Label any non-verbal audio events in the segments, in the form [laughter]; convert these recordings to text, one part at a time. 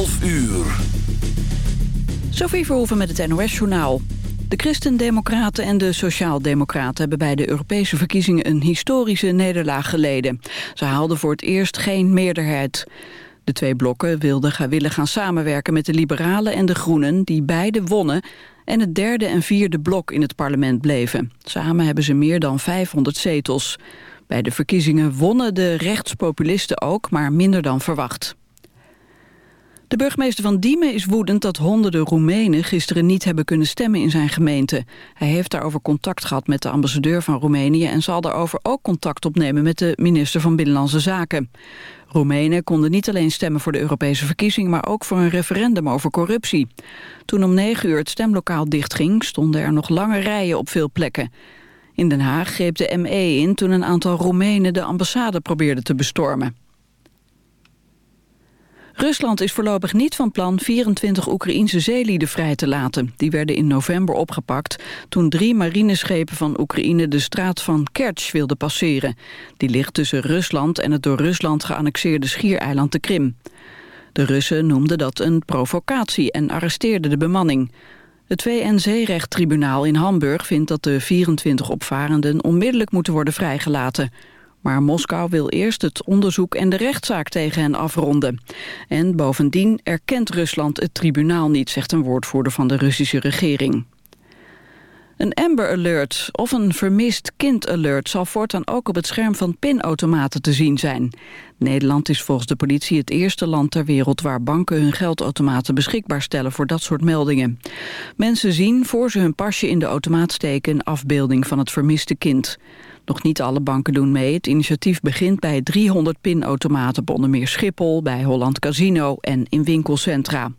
12 uur. Sophie Verhoeven met het NOS-journaal. De Christen-Democraten en de Sociaal-Democraten hebben bij de Europese verkiezingen een historische nederlaag geleden. Ze haalden voor het eerst geen meerderheid. De twee blokken wilden willen gaan samenwerken met de Liberalen en de Groenen, die beide wonnen, en het derde en vierde blok in het parlement bleven. Samen hebben ze meer dan 500 zetels. Bij de verkiezingen wonnen de rechtspopulisten ook, maar minder dan verwacht. De burgemeester van Diemen is woedend dat honderden Roemenen gisteren niet hebben kunnen stemmen in zijn gemeente. Hij heeft daarover contact gehad met de ambassadeur van Roemenië en zal daarover ook contact opnemen met de minister van Binnenlandse Zaken. Roemenen konden niet alleen stemmen voor de Europese verkiezing, maar ook voor een referendum over corruptie. Toen om negen uur het stemlokaal dichtging, stonden er nog lange rijen op veel plekken. In Den Haag greep de ME in toen een aantal Roemenen de ambassade probeerden te bestormen. Rusland is voorlopig niet van plan 24 Oekraïnse zeelieden vrij te laten. Die werden in november opgepakt toen drie marineschepen van Oekraïne de straat van Kerch wilden passeren. Die ligt tussen Rusland en het door Rusland geannexeerde schiereiland de Krim. De Russen noemden dat een provocatie en arresteerden de bemanning. Het VN-zeerechttribunaal in Hamburg vindt dat de 24 opvarenden onmiddellijk moeten worden vrijgelaten. Maar Moskou wil eerst het onderzoek en de rechtszaak tegen hen afronden. En bovendien erkent Rusland het tribunaal niet, zegt een woordvoerder van de Russische regering. Een Amber Alert of een vermist kind alert zal voortaan ook op het scherm van pinautomaten te zien zijn. Nederland is volgens de politie het eerste land ter wereld waar banken hun geldautomaten beschikbaar stellen voor dat soort meldingen. Mensen zien voor ze hun pasje in de automaat steken een afbeelding van het vermiste kind. Nog niet alle banken doen mee. Het initiatief begint bij 300 pinautomaten op onder meer Schiphol, bij Holland Casino en in winkelcentra.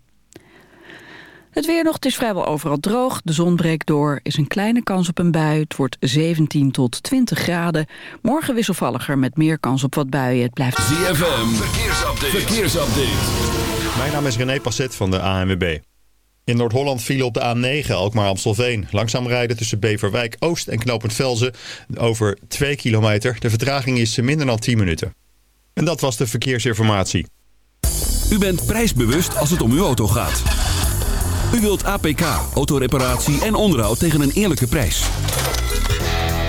Het weer nog, het is vrijwel overal droog. De zon breekt door, is een kleine kans op een bui. Het wordt 17 tot 20 graden. Morgen wisselvalliger met meer kans op wat buien. Het blijft... ZFM, verkeersupdate. verkeersupdate. Mijn naam is René Passet van de ANWB. In Noord-Holland vielen op de A9 Alkmaar-Amstelveen. Langzaam rijden tussen Beverwijk Oost en Knopend Velzen over 2 kilometer. De vertraging is minder dan 10 minuten. En dat was de verkeersinformatie. U bent prijsbewust als het om uw auto gaat. U wilt APK, autoreparatie en onderhoud tegen een eerlijke prijs.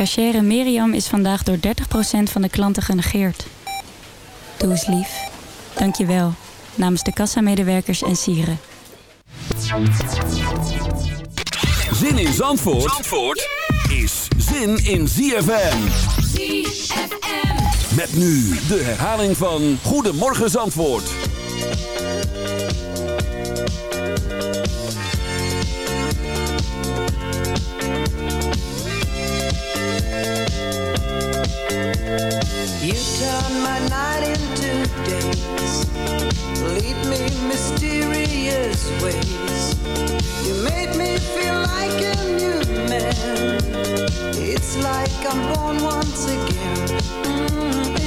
Cachere Miriam is vandaag door 30% van de klanten genegeerd. Doe eens lief. Dank je wel. Namens de kassamedewerkers en sieren. Zin in Zandvoort, Zandvoort is zin in ZFM. ZFM. Met nu de herhaling van Goedemorgen Zandvoort. You turn my night into days, lead me mysterious ways. You made me feel like a new man. It's like I'm born once again. Mm -hmm.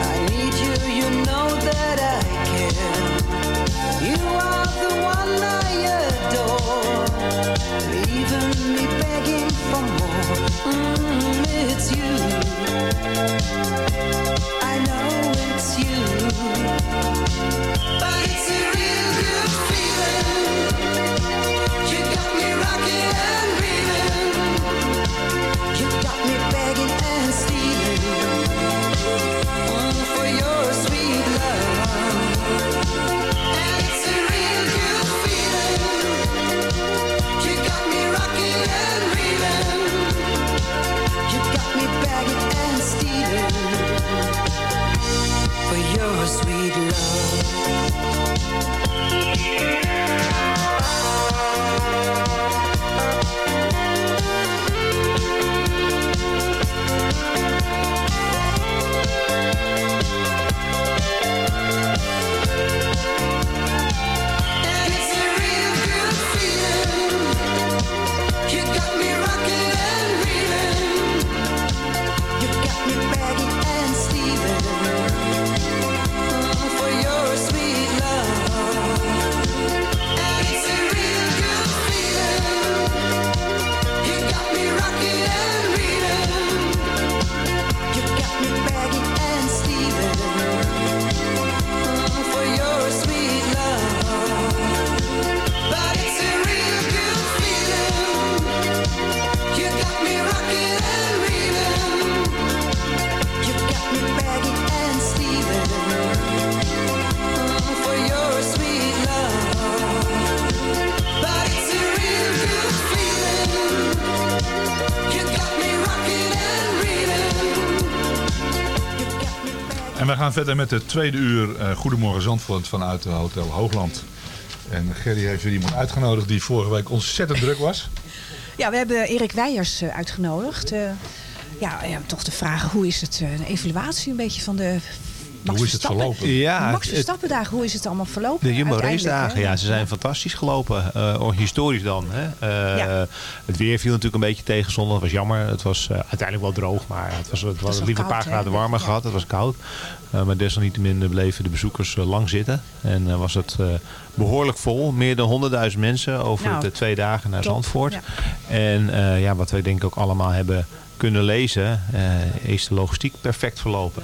I need you, you know that I care. But it's a real good feeling. For your sweet love. Música verder met het tweede uur eh, Goedemorgen Zandvoort vanuit eh, Hotel Hoogland. En Gerry heeft weer iemand uitgenodigd die vorige week ontzettend druk was. Ja, we hebben Erik Weijers eh, uitgenodigd. Ja, toch te vragen hoe is het, een evaluatie een beetje van de Max Hoe is het Verstappen- verlopen? Ja, Max het- Verstappen dagen, hoe is het allemaal verlopen? De Jumbo Race dagen, ja, ze zijn fantastisch gelopen. Eh, historisch dan. Hè. Eh, Ja. Het weer viel natuurlijk een beetje tegen zondag. Dat was jammer. Het was eh, uiteindelijk wel droog, maar het was, het was, liever een paar graden warmer Ja. gehad. Het was koud. Eh, maar desalniettemin bleven de bezoekers lang zitten. En eh, was het eh, behoorlijk vol. Meer dan 100.000 mensen over Nou, de twee dagen naar Zandvoort. ja. En eh, ja, wat wij denk ik ook allemaal hebben kunnen lezen, eh, is de logistiek perfect verlopen.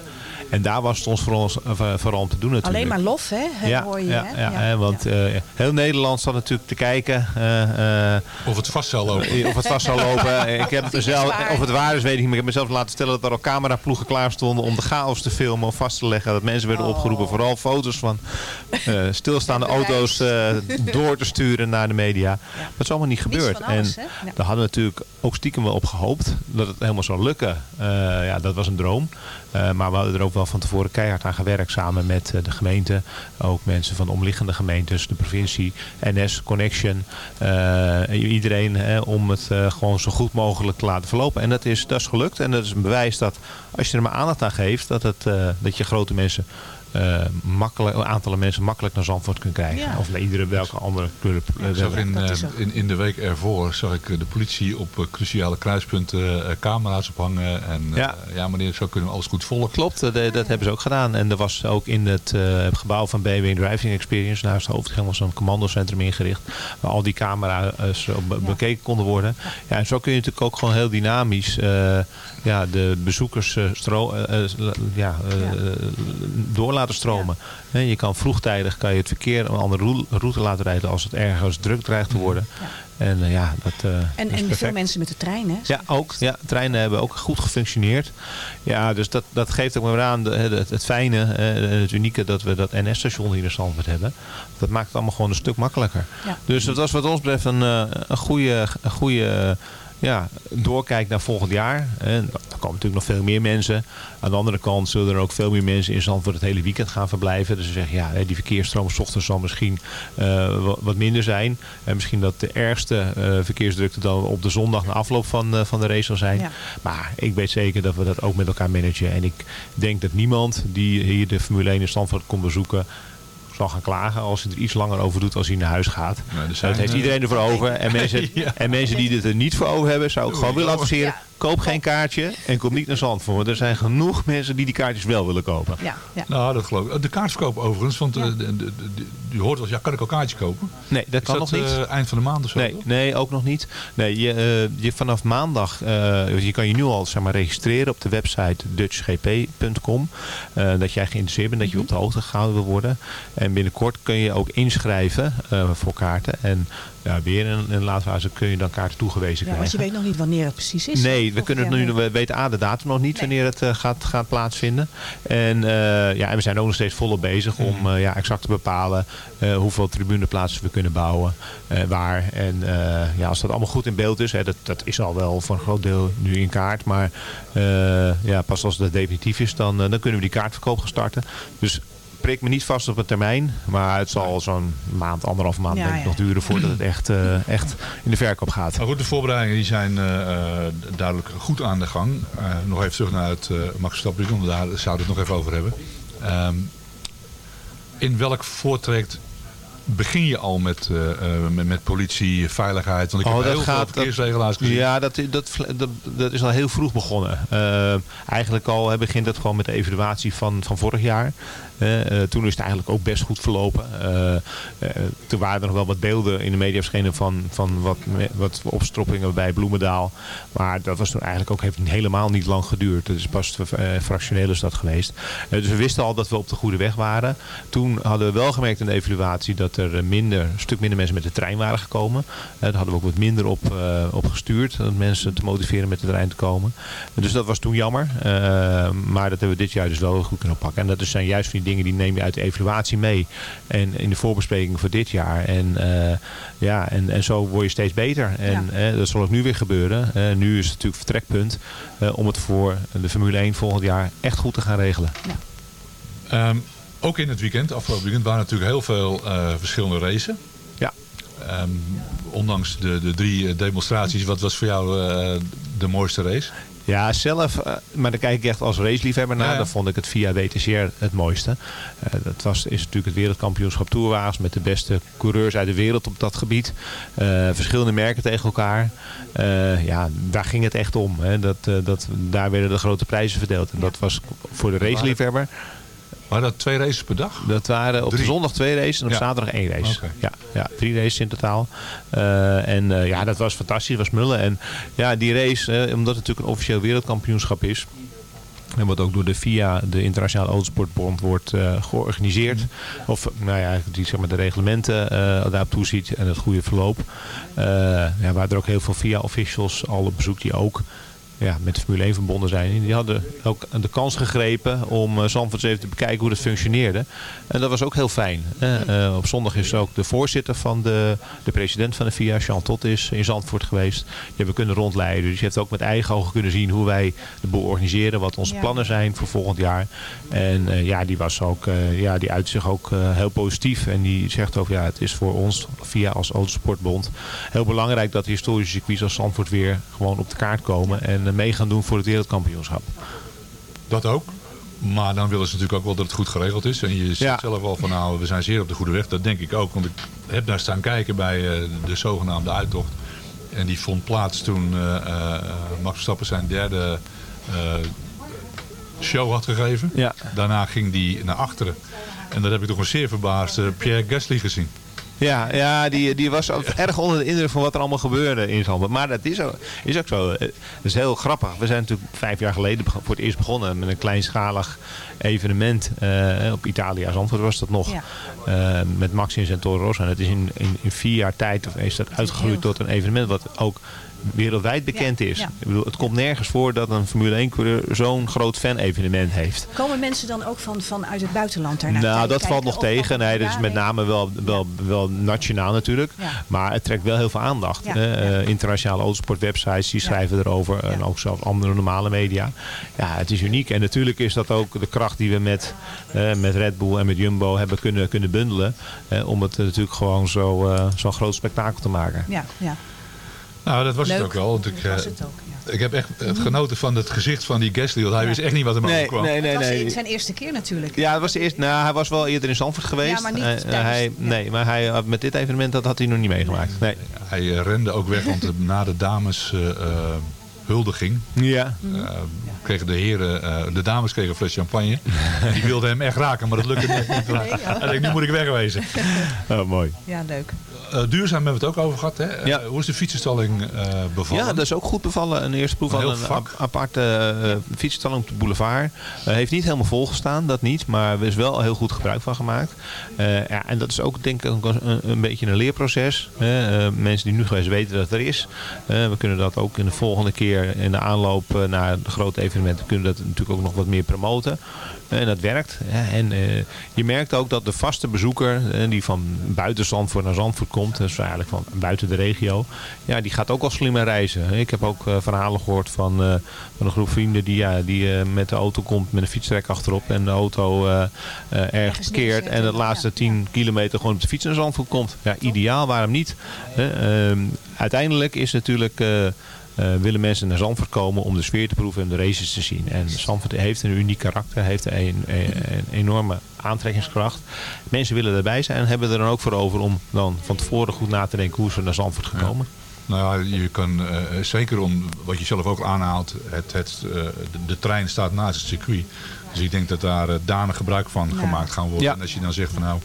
En daar was het ons vooral, vooral om te doen natuurlijk. Alleen maar lof, hè? Ja, hoor je, ja, hè? ja, hè, want eh, heel Nederland zat natuurlijk te kijken. eh, eh, Of het vast zal lopen. of het vast zou lopen. [laughs] ik heb mezelf, of het waar is, weet ik niet. Maar ik heb mezelf laten stellen dat er al cameraploegen klaar stonden om de chaos te filmen of vast te leggen. Dat mensen werden Oh. opgeroepen. Vooral foto's van eh, stilstaande [laughs] auto's eh, door te sturen naar de media. Dat is allemaal niet gebeurd. alles, en daar hadden we natuurlijk ook stiekem wel op gehoopt dat het helemaal zou lukken. Eh, ja, dat was een droom. Eh, maar we hadden er ook wel van tevoren keihard aan gewerkt samen met eh, de gemeente. Ook mensen van de omliggende gemeentes, de provincie, NS, Connection. eh, iedereen hè, om het gewoon zo goed mogelijk te laten verlopen. En dat is, dat is gelukt. En dat is een bewijs dat als je er maar aandacht aan geeft, dat, het, dat je grote mensen eh, makkelijk, aantallen mensen makkelijk naar Zandvoort kunt krijgen. Ja. Of naar iedere welke andere club. eh, Ik zag wel. in, eh, in, in de week ervoor zag ik de politie op cruciale kruispunten camera's ophangen. En Ja. ja. meneer, zo kunnen we alles goed volgen. Klopt, dat, dat hebben ze ook gedaan. En er was ook in het eh, gebouw van BMW Driving Experience, naast het hoofdgang, was een commandocentrum ingericht. Waar al die camera's op bekeken konden worden. Ja, en zo kun je natuurlijk ook gewoon heel dynamisch eh, ja, de bezoekers stro- ja, eh, door laten stromen. Je kan vroegtijdig kan je het verkeer een andere route laten rijden als het ergens druk dreigt te worden. En eh, ja, dat, eh, dat En, is en veel mensen met de trein, hè? Ja, ook. Ja, treinen hebben ook goed gefunctioneerd. Ja, dus dat, dat geeft ook maar weer aan de, het, het fijne en het unieke dat we dat NS-station hier in Zandvoort hebben. Dat maakt het allemaal gewoon een stuk makkelijker. Ja. Dus dat was wat ons betreft een, eh, een goede, een goede ja, doorkijk naar volgend jaar. En er komen natuurlijk nog veel meer mensen. Aan de andere kant zullen er ook veel meer mensen in Zandvoort het hele weekend gaan verblijven. Dus we zeggen, ja, die verkeersstroom 's ochtends zal misschien eh, wa- wat minder zijn. En misschien dat de ergste eh, verkeersdrukte dan op de zondag na afloop van, eh, van de race zal zijn. Ja. Maar ik weet zeker dat we dat ook met elkaar managen. En ik denk dat niemand die hier de Formule 1 in Zandvoort komt bezoeken zal gaan klagen als hij er iets langer over doet als hij naar huis gaat. zijn, dat heeft eh, iedereen ervoor over. En mensen, [laughs] en mensen die het er niet voor over hebben, zou ik gewoon willen adviseren. Koop geen kaartje en kom niet naar Zandvoort. Er zijn genoeg mensen die die kaartjes wel willen kopen. Ja, ja. Nou, dat geloof ik. De kaartverkoop overigens, want eh, de, de, de- de- je hoort wel, ja, kan ik al kaartjes kopen? Nee, dat Is kan nog niet. eh, eind van de maand of zo? Nee, nee, ook nog niet. Nee, je, eh, je vanaf maandag, eh, je kan je nu al zeg maar, registreren op de website dutchgp.com. eh, dat jij geïnteresseerd bent, dat je op de hoogte gehouden wil worden. En binnenkort kun je ook inschrijven eh, voor kaarten. En ja, weer in een laatste fase kun je dan kaarten toegewezen Ja, want je krijgen. weet nog niet wanneer het precies is. Nee, we kunnen het nu, we weten A, de datum nog niet wanneer het eh, gaat, gaat plaatsvinden. En, eh, ja, en we zijn ook nog steeds volop bezig om eh, ja, exact te bepalen hoeveel tribuneplaatsen we kunnen bouwen, waar. En ja, als dat allemaal goed in beeld is, hè, dat, dat is al wel voor een groot deel nu in kaart. Maar ja, pas als dat definitief is, dan, dan kunnen we die kaartverkoop gaan starten. Dus prik me niet vast op een termijn, maar het zal zo'n maand, anderhalf maand Ja, denk ik ja. nog duren voordat het echt, eh, echt in de verkoop gaat. Maar goed, de voorbereidingen die zijn eh, eh, duidelijk goed aan de gang. Nog even terug naar het Max Verstappen, want daar zouden we het nog even over hebben. Ehm, in welk voortraject begin je al met, met, met politie, veiligheid? Want ik heb heel veel verkeersregelaars gezien. Ja, dat, dat, dat, dat is al heel vroeg begonnen. Eigenlijk al hè, begint het gewoon met de evaluatie van, van vorig jaar. Eh, eh, toen is het eigenlijk ook best goed verlopen. Eh, eh, toen waren er nog wel wat beelden in de media verschenen van, van wat, wat opstroppingen bij Bloemendaal. Maar dat was toen eigenlijk ook heeft helemaal niet lang geduurd. Het is pas eh, fractioneel is dat geweest. Eh, dus we wisten al dat we op de goede weg waren. Toen hadden we wel gemerkt in de evaluatie dat er minder, een stuk minder mensen met de trein waren gekomen. Eh, daar hadden we ook wat minder op, eh, op gestuurd. Om mensen te motiveren met de trein te komen. dus dat was toen jammer. Eh, maar dat hebben we dit jaar dus wel goed kunnen pakken. En dat zijn juist die dingen die neem je uit de evaluatie mee. En in de voorbespreking voor dit jaar. En, uh, ja, en, en zo word je steeds beter. En ja. uh, dat zal ook nu weer gebeuren. Uh, nu is het natuurlijk vertrekpunt om het voor de Formule 1 volgend jaar echt goed te gaan regelen. Ja. Um, ook in het weekend, afgelopen weekend, waren natuurlijk heel veel verschillende racen. Ja. Um, ondanks de, de drie demonstraties, wat was voor jou de mooiste race? Ja, zelf, uh, maar dan kijk ik echt als raceliefhebber naar. Ja, ja. Dan vond ik het via WTCR het mooiste. Uh, dat was, is natuurlijk het wereldkampioenschap toerwagens met de beste coureurs uit de wereld op dat gebied. Uh, verschillende merken tegen elkaar. ja, daar ging het echt om. Hè. Dat, dat, daar werden de grote prijzen verdeeld. En dat was voor de raceliefhebber. Waren dat twee races per dag? Dat waren op drie. zondag twee races en op ja. zaterdag één race. Okay. Ja, ja, drie races in totaal. Uh, en uh, ja, dat was fantastisch. Dat was mullen. En ja, die race, uh, omdat het natuurlijk een officieel wereldkampioenschap is. En wat ook door de FIA, de Internationale Autosportbond, wordt uh, georganiseerd. Mm. Of nou ja, die zeg maar, de reglementen uh, daarop toeziet en het goede verloop. Uh, ja, waar er ook heel veel FIA-officials al op bezoek die ook ja, met de Formule 1 verbonden zijn. Die hadden ook de kans gegrepen om uh, Zandvoort even te bekijken hoe dat functioneerde. En dat was ook heel fijn. Uh, uh, op zondag is ook de voorzitter van de, de president van de FIA, Jean Tot, is in Zandvoort geweest. Die hebben we kunnen rondleiden. Dus je hebt ook met eigen ogen kunnen zien hoe wij de boel organiseren. Wat onze ja. plannen zijn voor volgend jaar. En ja, die was ook, ja, die uit zich ook heel positief. En die zegt ook, ja, het is voor ons via als Autosportbond heel belangrijk dat de historische circuits als Zandvoort weer gewoon op de kaart komen. En mee gaan doen voor het wereldkampioenschap. Dat ook. Maar dan willen ze natuurlijk ook wel dat het goed geregeld is. En je ziet Ja. zelf al van nou, we zijn zeer op de goede weg. Dat denk ik ook. Want ik heb daar staan kijken bij eh, de zogenaamde uittocht. En die vond plaats toen eh, eh, Max Verstappen zijn derde eh, show had gegeven. Ja. Daarna ging die naar achteren. En daar heb ik toch een zeer verbaasde Pierre Gasly gezien. Ja, ja die, die was ook erg onder de indruk van wat er allemaal gebeurde in Zandvoort. Maar dat is ook, is ook zo. Eh, Het is heel grappig. We zijn natuurlijk vijf jaar geleden voor het eerst begonnen met een kleinschalig evenement. eh, op Italia Zandvoort was dat nog. Ja. eh, met Max in Toro Rosso. En het is in, in, in vier jaar tijd of is dat uitgegroeid tot een evenement wat ook wereldwijd bekend Ja, is. ja. Ik bedoel, het komt nergens voor dat een Formule 1 coureur zo'n groot fan-evenement heeft. Komen mensen dan ook van, vanuit het buitenland daarnaar Nou, dat valt nog tegen. Nee, dat is met name wel, wel, wel nationaal natuurlijk. Maar het trekt wel heel veel aandacht. Eh, internationale autosportwebsites die schrijven erover. En ook zelfs andere normale media. Ja, het is uniek. En natuurlijk is dat ook de kracht die we met, eh, met Red Bull en met Jumbo hebben kunnen, kunnen bundelen. om het natuurlijk gewoon zo, eh, zo'n groot spektakel te maken. Ja, ja. Nou, dat was Leuk. het ook wel. Want ik, Dat was eh, het ook, ja. ik heb echt het genoten van het gezicht van die Gasly. Want hij wist echt niet wat hem Nee, overkwam. nee, nee, Het was nee. zijn eerste keer natuurlijk. Ja, het was de eerste, nou, hij was wel eerder in Zandvoort geweest. Ja, maar niet Eh, eh, tijdens- hij, ja. Nee, maar hij, had- met dit evenement dat had hij nog niet meegemaakt. Nee. Hij eh, rende ook weg, want eh, na de dames eh, eh, huldiging Ja. eh, kregen de heren, eh, de dames kregen een fles champagne. Die wilden hem echt raken, maar dat lukte net niet. [laughs] Nee. Hij denkt, nu moet ik wegwezen. Oh, mooi. Ja, leuk. Eh, duurzaam hebben we het ook over gehad. Hè? Eh, Ja. hoe is de fietsenstalling eh, bevallen? Ja, dat is ook goed bevallen. Een eerste proef Een van een aparte fietsstalling op de boulevard. Heeft niet helemaal volgestaan, dat niet. Maar er is wel heel goed gebruik van gemaakt. Ja, en dat is ook denk ik een, een beetje een leerproces. hè. Mensen die nu geweest weten dat het er is. We kunnen dat ook in de volgende keer in de aanloop naar de grote evenementen... kunnen dat natuurlijk ook nog wat meer promoten. En dat werkt. En je merkt ook dat de vaste bezoeker, die van buiten Zandvoort naar Zandvoort komt, dus eigenlijk van buiten de regio, ja, die gaat ook al slimmer reizen. Ik heb ook eh, verhalen gehoord van, eh, van een groep vrienden die, ja, die eh, met de auto komt met een fietstrek achterop en de auto ergens keert en de laatste 10 kilometer gewoon op de fiets naar Zandvoort komt. Ja, ideaal, waarom niet? Ehm, uiteindelijk is natuurlijk... eh, eh, willen mensen naar Zandvoort komen om de sfeer te proeven en de races te zien. En Zandvoort heeft een uniek karakter, heeft een, een, een enorme aantrekkingskracht. Mensen willen erbij zijn en hebben er dan ook voor over om dan van tevoren goed na te denken hoe ze naar Zandvoort gekomen. Nou ja, je kan eh, zeker om, wat je zelf ook aanhaalt, het, het, eh, de, de trein staat naast het circuit. Dus ik denk dat daar uh, danig gebruik van Ja. gemaakt gaan worden. Ja. En als je dan zegt van nou,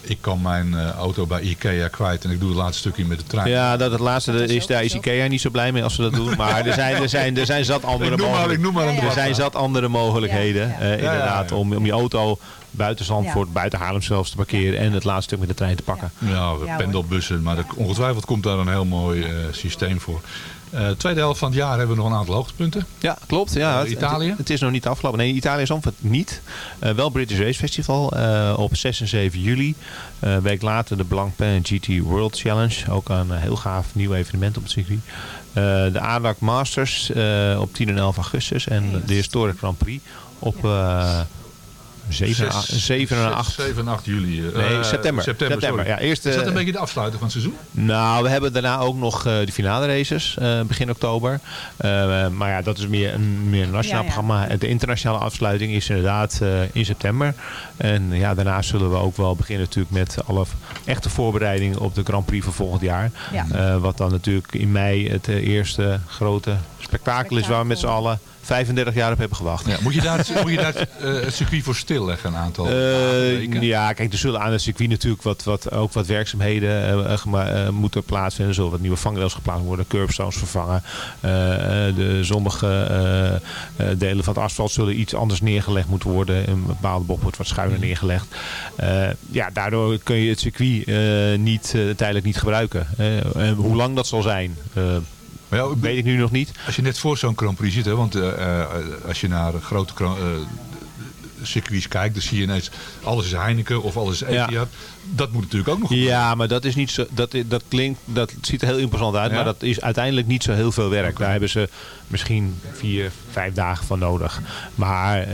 ik kan mijn eh, auto bij Ikea kwijt en ik doe het laatste stukje met de trein. Ja, dat het laatste dat is, daar is Ikea niet zo blij mee als ze dat doen. [laughs] Maar er zijn, er zijn, er zijn zat andere Ik noem maar- mogelijk- ik noem maar een Er zijn zat andere mogelijkheden. Ja, ja. eh, Ja, ja, inderdaad, ja. Om, om je auto buiten Zandvoort, buiten Haarlem zelfs te parkeren. En het laatste stuk met de trein te pakken. Ja, pendelbussen, maar ongetwijfeld komt daar een heel mooi eh, systeem voor. Eh tweede helft van het jaar hebben we nog een aantal hoogtepunten. Ja, klopt. Ja, Eh, het, Italië? Het, het is nog niet afgelopen. Nee, Italië is Zandvoort niet. Eh, wel British Race Festival eh, op 6 en 7 juli. Eh, een week later de Blancpain GT World Challenge. Ook een heel gaaf nieuw evenement op het circuit. Eh, de ADAC Masters eh, op 10 en 11 augustus. En de Historic Grand Prix op... eh 7, en a- 7 en 8. 7 en 8 juli. eh, Nee, eh, september. September, September, ja, eerst, is dat eh, een beetje de afsluiter van het seizoen? Nou, we hebben daarna ook nog eh, de finale races eh, begin oktober. Eh, maar ja, dat is meer een, meer een nationaal Ja, ja. programma. De internationale afsluiting is inderdaad eh, in september. En ja, daarna zullen we ook wel beginnen natuurlijk met alle echte voorbereidingen op de Grand Prix van volgend jaar. Ja. Eh, wat dan natuurlijk in mei het eh, eerste grote spektakel is waar we met z'n allen 35 jaar op hebben gewacht. Ja, moet je daar, moet je daar eh, het circuit voor stilleggen een aantal weken? ja, kijk, er zullen aan het circuit natuurlijk wat, wat, ook wat werkzaamheden eh, moeten plaatsvinden. Er zullen wat nieuwe vangrails geplaatst worden, curbstones vervangen. De, sommige delen van het asfalt zullen iets anders neergelegd moeten worden. Een bepaalde bocht wordt wat schuiner neergelegd. Eh, ja, daardoor kun je het circuit niet, tijdelijk niet gebruiken. En hoe lang dat zal zijn, eh, weet ik nu nog niet. Als je net voor zo'n Grand Prix zit, hè, want eh, eh, als je naar grote eh, circuits kijkt, dan zie je ineens alles is Heineken of alles is Etihad. Dat moet natuurlijk ook nog Ja, maar dat is niet zo. Dat, dat klinkt. Dat ziet er heel imposant uit. Ja. Maar dat is uiteindelijk niet zo heel veel werk. Daar hebben ze misschien vier, vijf dagen van nodig. Maar eh,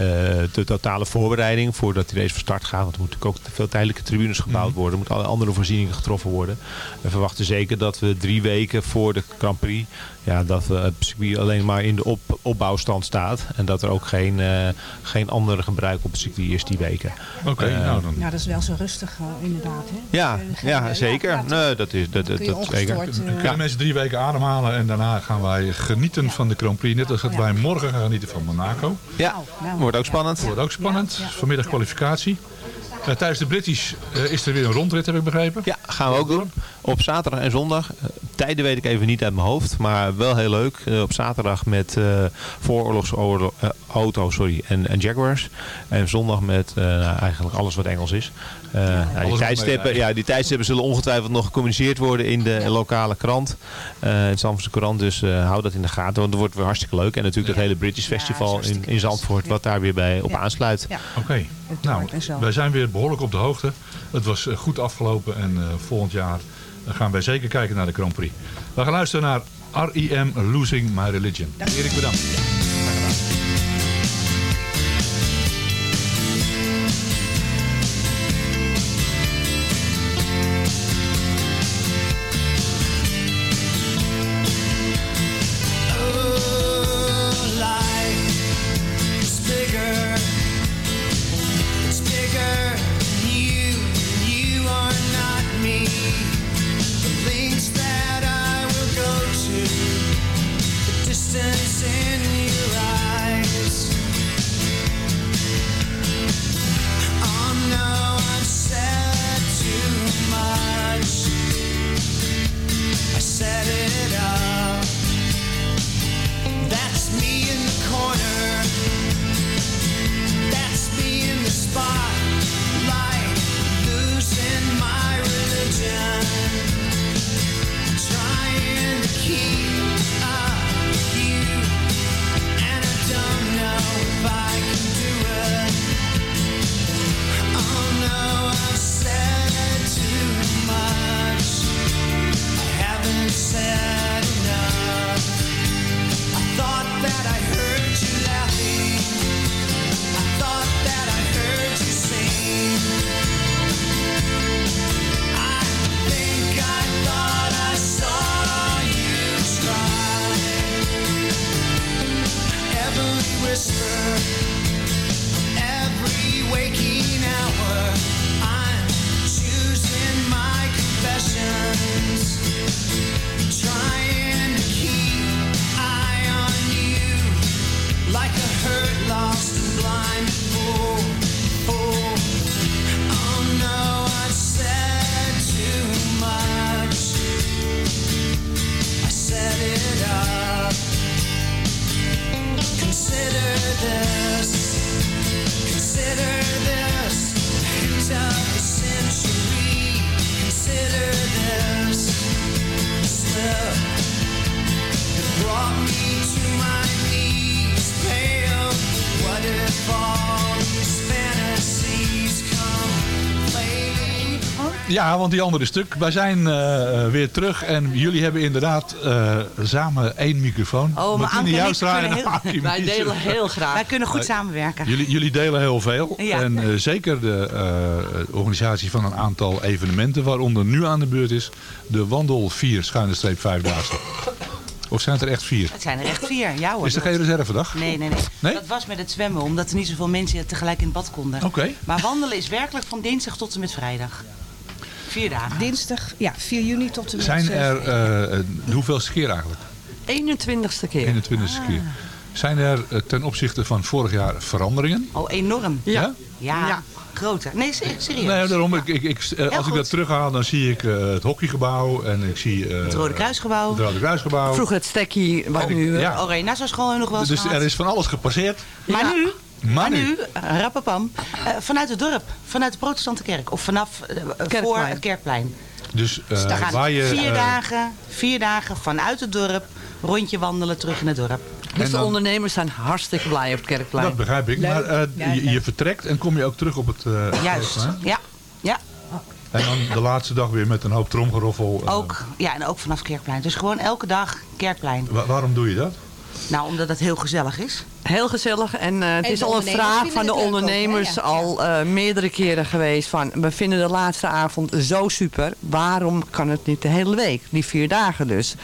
de totale voorbereiding voordat die race van start gaat. Want er moeten natuurlijk ook veel tijdelijke tribunes gebouwd Mhm. worden. Er moeten alle andere voorzieningen getroffen worden. We verwachten zeker dat we drie weken voor de Grand Prix. Ja, dat we het circuit alleen maar in de op, opbouwstand staat. En dat er ook geen, eh, geen andere gebruik op het circuit is die weken. Oké, Eh, nou dan. Ja, dat is wel zo rustig eh, inderdaad. Hè? Ja, Dus, eh, ja, ja, zeker. ja, nee, dat is dat, dat, dat zeker. eh, kunnen mensen drie weken ademhalen en daarna gaan wij genieten van de Grand Prix. Net als dat wij morgen gaan genieten van Monaco. Ja, wordt ook spannend. Wordt ook spannend. Vanmiddag kwalificatie. Eh, tijdens de British eh, is er weer een rondrit, heb ik begrepen. Ja, gaan we ook doen. Op zaterdag en zondag. Eh, Tijden weet ik even niet uit mijn hoofd. Maar wel heel leuk. Eh, op zaterdag met eh vooroorlogsauto's sorry, en, en Jaguars. En zondag met eh, nou, eigenlijk alles wat Engels is. Eh, nou, die, tijdstippen, ja, die tijdstippen zullen ongetwijfeld nog gecommuniceerd worden in de lokale krant. eh in het Zandvoortse krant. Dus eh, hou dat in de gaten. Want het wordt weer hartstikke leuk. En natuurlijk het hele British Festival in, in Zandvoort. Wat daar weer bij op aansluit. Oké, nou, en zo. wij zijn weer behoorlijk op de hoogte. Het was eh, goed afgelopen en eh, volgend jaar gaan wij zeker kijken naar de Grand Prix. We gaan luisteren naar R.E.M. Losing My Religion. Erik, bedankt. Ja, want die andere stuk. Wij zijn eh, eh, weer terug en jullie hebben inderdaad eh, samen één microfoon. Oh, maar Anke en heel- Wij delen heel graag. Wij kunnen goed samenwerken. Jullie, jullie delen heel veel. Ja. En zeker de eh, organisatie van een aantal evenementen. Waaronder nu aan de beurt is de Wandel 4 schuine streep 5 dagen. Of zijn het er echt vier? Het zijn er echt vier. Ja hoor. Is er geen reservedag? Nee, nee, nee, Nee? Dat was met het zwemmen, omdat er niet zoveel mensen tegelijk in het bad konden. Oké. Maar wandelen is werkelijk van dinsdag tot en met vrijdag. Vier dagen. Dinsdag, ja, 4 juni tot en met... Zijn eh, er, eh, eh, de hoeveelste keer eigenlijk? 21ste keer. 21ste keer. Zijn er ten opzichte van vorig jaar veranderingen? Oh, enorm. Ja? Ja, groter. Nee, se- serieus. Nee, daarom. Ik, ik, ik, als ik dat terughaal, dan zie ik eh, het hockeygebouw en ik zie... eh, Het Rode Kruisgebouw. Het Rode Kruisgebouw. Vroeger het stekkie, wat nu. Oranje Nassau school nog wel Dus gehad. er is van alles gepasseerd. Maar nu, Maar nu? eh, rappapam, eh, vanuit het dorp, vanuit de protestante kerk of vanaf eh, voor het kerkplein. Dus Dus eh, daar gaan waar je... vier, dagen, vier dagen vanuit het dorp, rondje wandelen terug in het dorp. Dus de ondernemers zijn hartstikke blij op het Kerkplein. Dat begrijp ik. Maar eh, Ja, je, vertrekt en kom je ook terug op het eh, Juist, Kerkplein? ja. ja. En dan de laatste dag weer met een hoop tromgeroffel. Ook, ja, en ook vanaf Kerkplein. Dus gewoon elke dag Kerkplein. wa- waarom doe je dat? Nou, omdat het heel gezellig is. Heel gezellig. En eh, het En is al een vraag van de ook, ondernemers Ja. al eh, meerdere keren geweest. Van, we vinden de laatste avond zo super. Waarom kan het niet de hele week? Die vier dagen dus.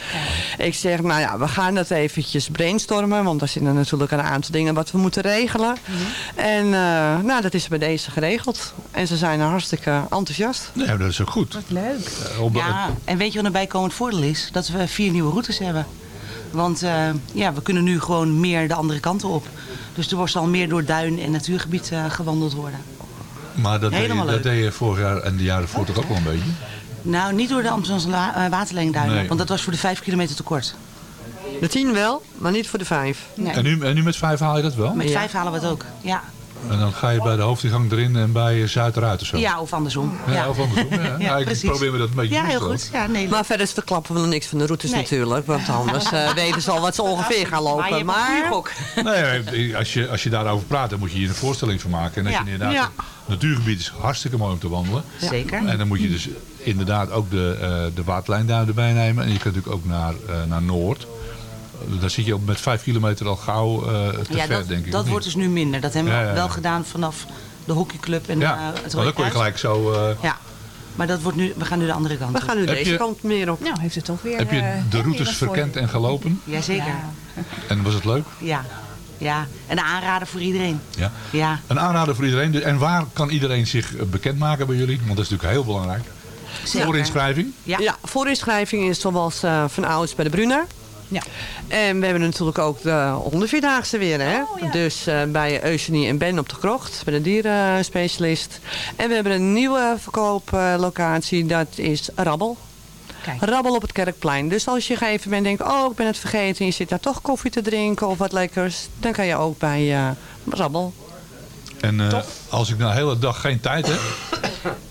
Ik zeg, nou ja, we gaan dat eventjes brainstormen. Want daar zitten natuurlijk een aantal dingen wat we moeten regelen. Mhm. En eh, nou, dat is bij deze geregeld. En ze zijn hartstikke enthousiast. Nee, dat is ook goed. Wat leuk. Ja, en weet je wat een bijkomend voordeel is? Dat we vier nieuwe routes hebben. Want eh, ja, we kunnen nu gewoon meer de andere kanten op. Dus er wordt al meer door duin en natuurgebied eh, gewandeld worden. Maar dat deed, je, dat deed je vorig jaar en de jaren voor toch ook wel een beetje? Nou, niet door de Amsterdamse eh, waterlijnduinen, Nee. want dat was voor de vijf kilometer te kort. De tien wel, maar niet voor de vijf. Nee. En, nu, en nu met vijf haal je dat wel? Met vijf halen we het ook. Ja, En dan ga je bij de hoofdingang erin en bij Zuid eruit of zo? ja of andersom. Ja, of andersom. [laughs] Ja. Ja, ik precies. probeer me dat een beetje Ja, heel te goed. Ja, nee. Maar verder verklappen we nog niks van de routes Nee. natuurlijk. Want anders eh, weten ze al wat ze ongeveer gaan Maar je lopen. Maar, gok. Nee, als je, als je daarover praat, dan moet je hier een voorstelling van maken. En als Ja. je inderdaad, Ja. het natuurgebied is hartstikke mooi om te wandelen. Zeker. En dan moet je dus inderdaad ook de, eh de waterlijnduin erbij nemen. En je kunt natuurlijk ook naar, eh, naar Noord. Eh, Daar zit je op met vijf kilometer al gauw eh, te Ja, ver, dat, denk ik. dat wordt dus nu minder. Dat hebben we Ja, ja, ja. wel gedaan vanaf de hockeyclub en Ja, eh, het maar Rode dan kon je gelijk zo... eh, Ja, maar dat wordt nu, we gaan nu de andere kant we op. gaan nu Heb deze je- kant meer op. Nou, heeft het toch weer... heb je de routes verkend en gelopen? Jazeker. En was het leuk? Ja. ja, en een aanrader voor iedereen. Ja. Ja, Een aanrader voor iedereen. En waar kan iedereen zich bekendmaken bij jullie? Want dat is natuurlijk heel belangrijk. Zeker. Voorinschrijving. Ja. Ja, voorinschrijving is zoals van ouds bij de Brunner. Ja. En we hebben natuurlijk ook de hondenvierdaagse weer. Hè? Oh, Dus eh, bij Eugenie en Ben op de Krocht, bij de dierenspecialist. En we hebben een nieuwe verkooplocatie, dat is Rabbel. Kijk. Rabbel op het Kerkplein. Dus als je gegeven bent denkt, oh ik ben het vergeten. En je zit daar toch koffie te drinken of wat lekkers. Dan kan je ook bij eh, Rabbel. En eh, als ik nou de hele dag geen tijd heb,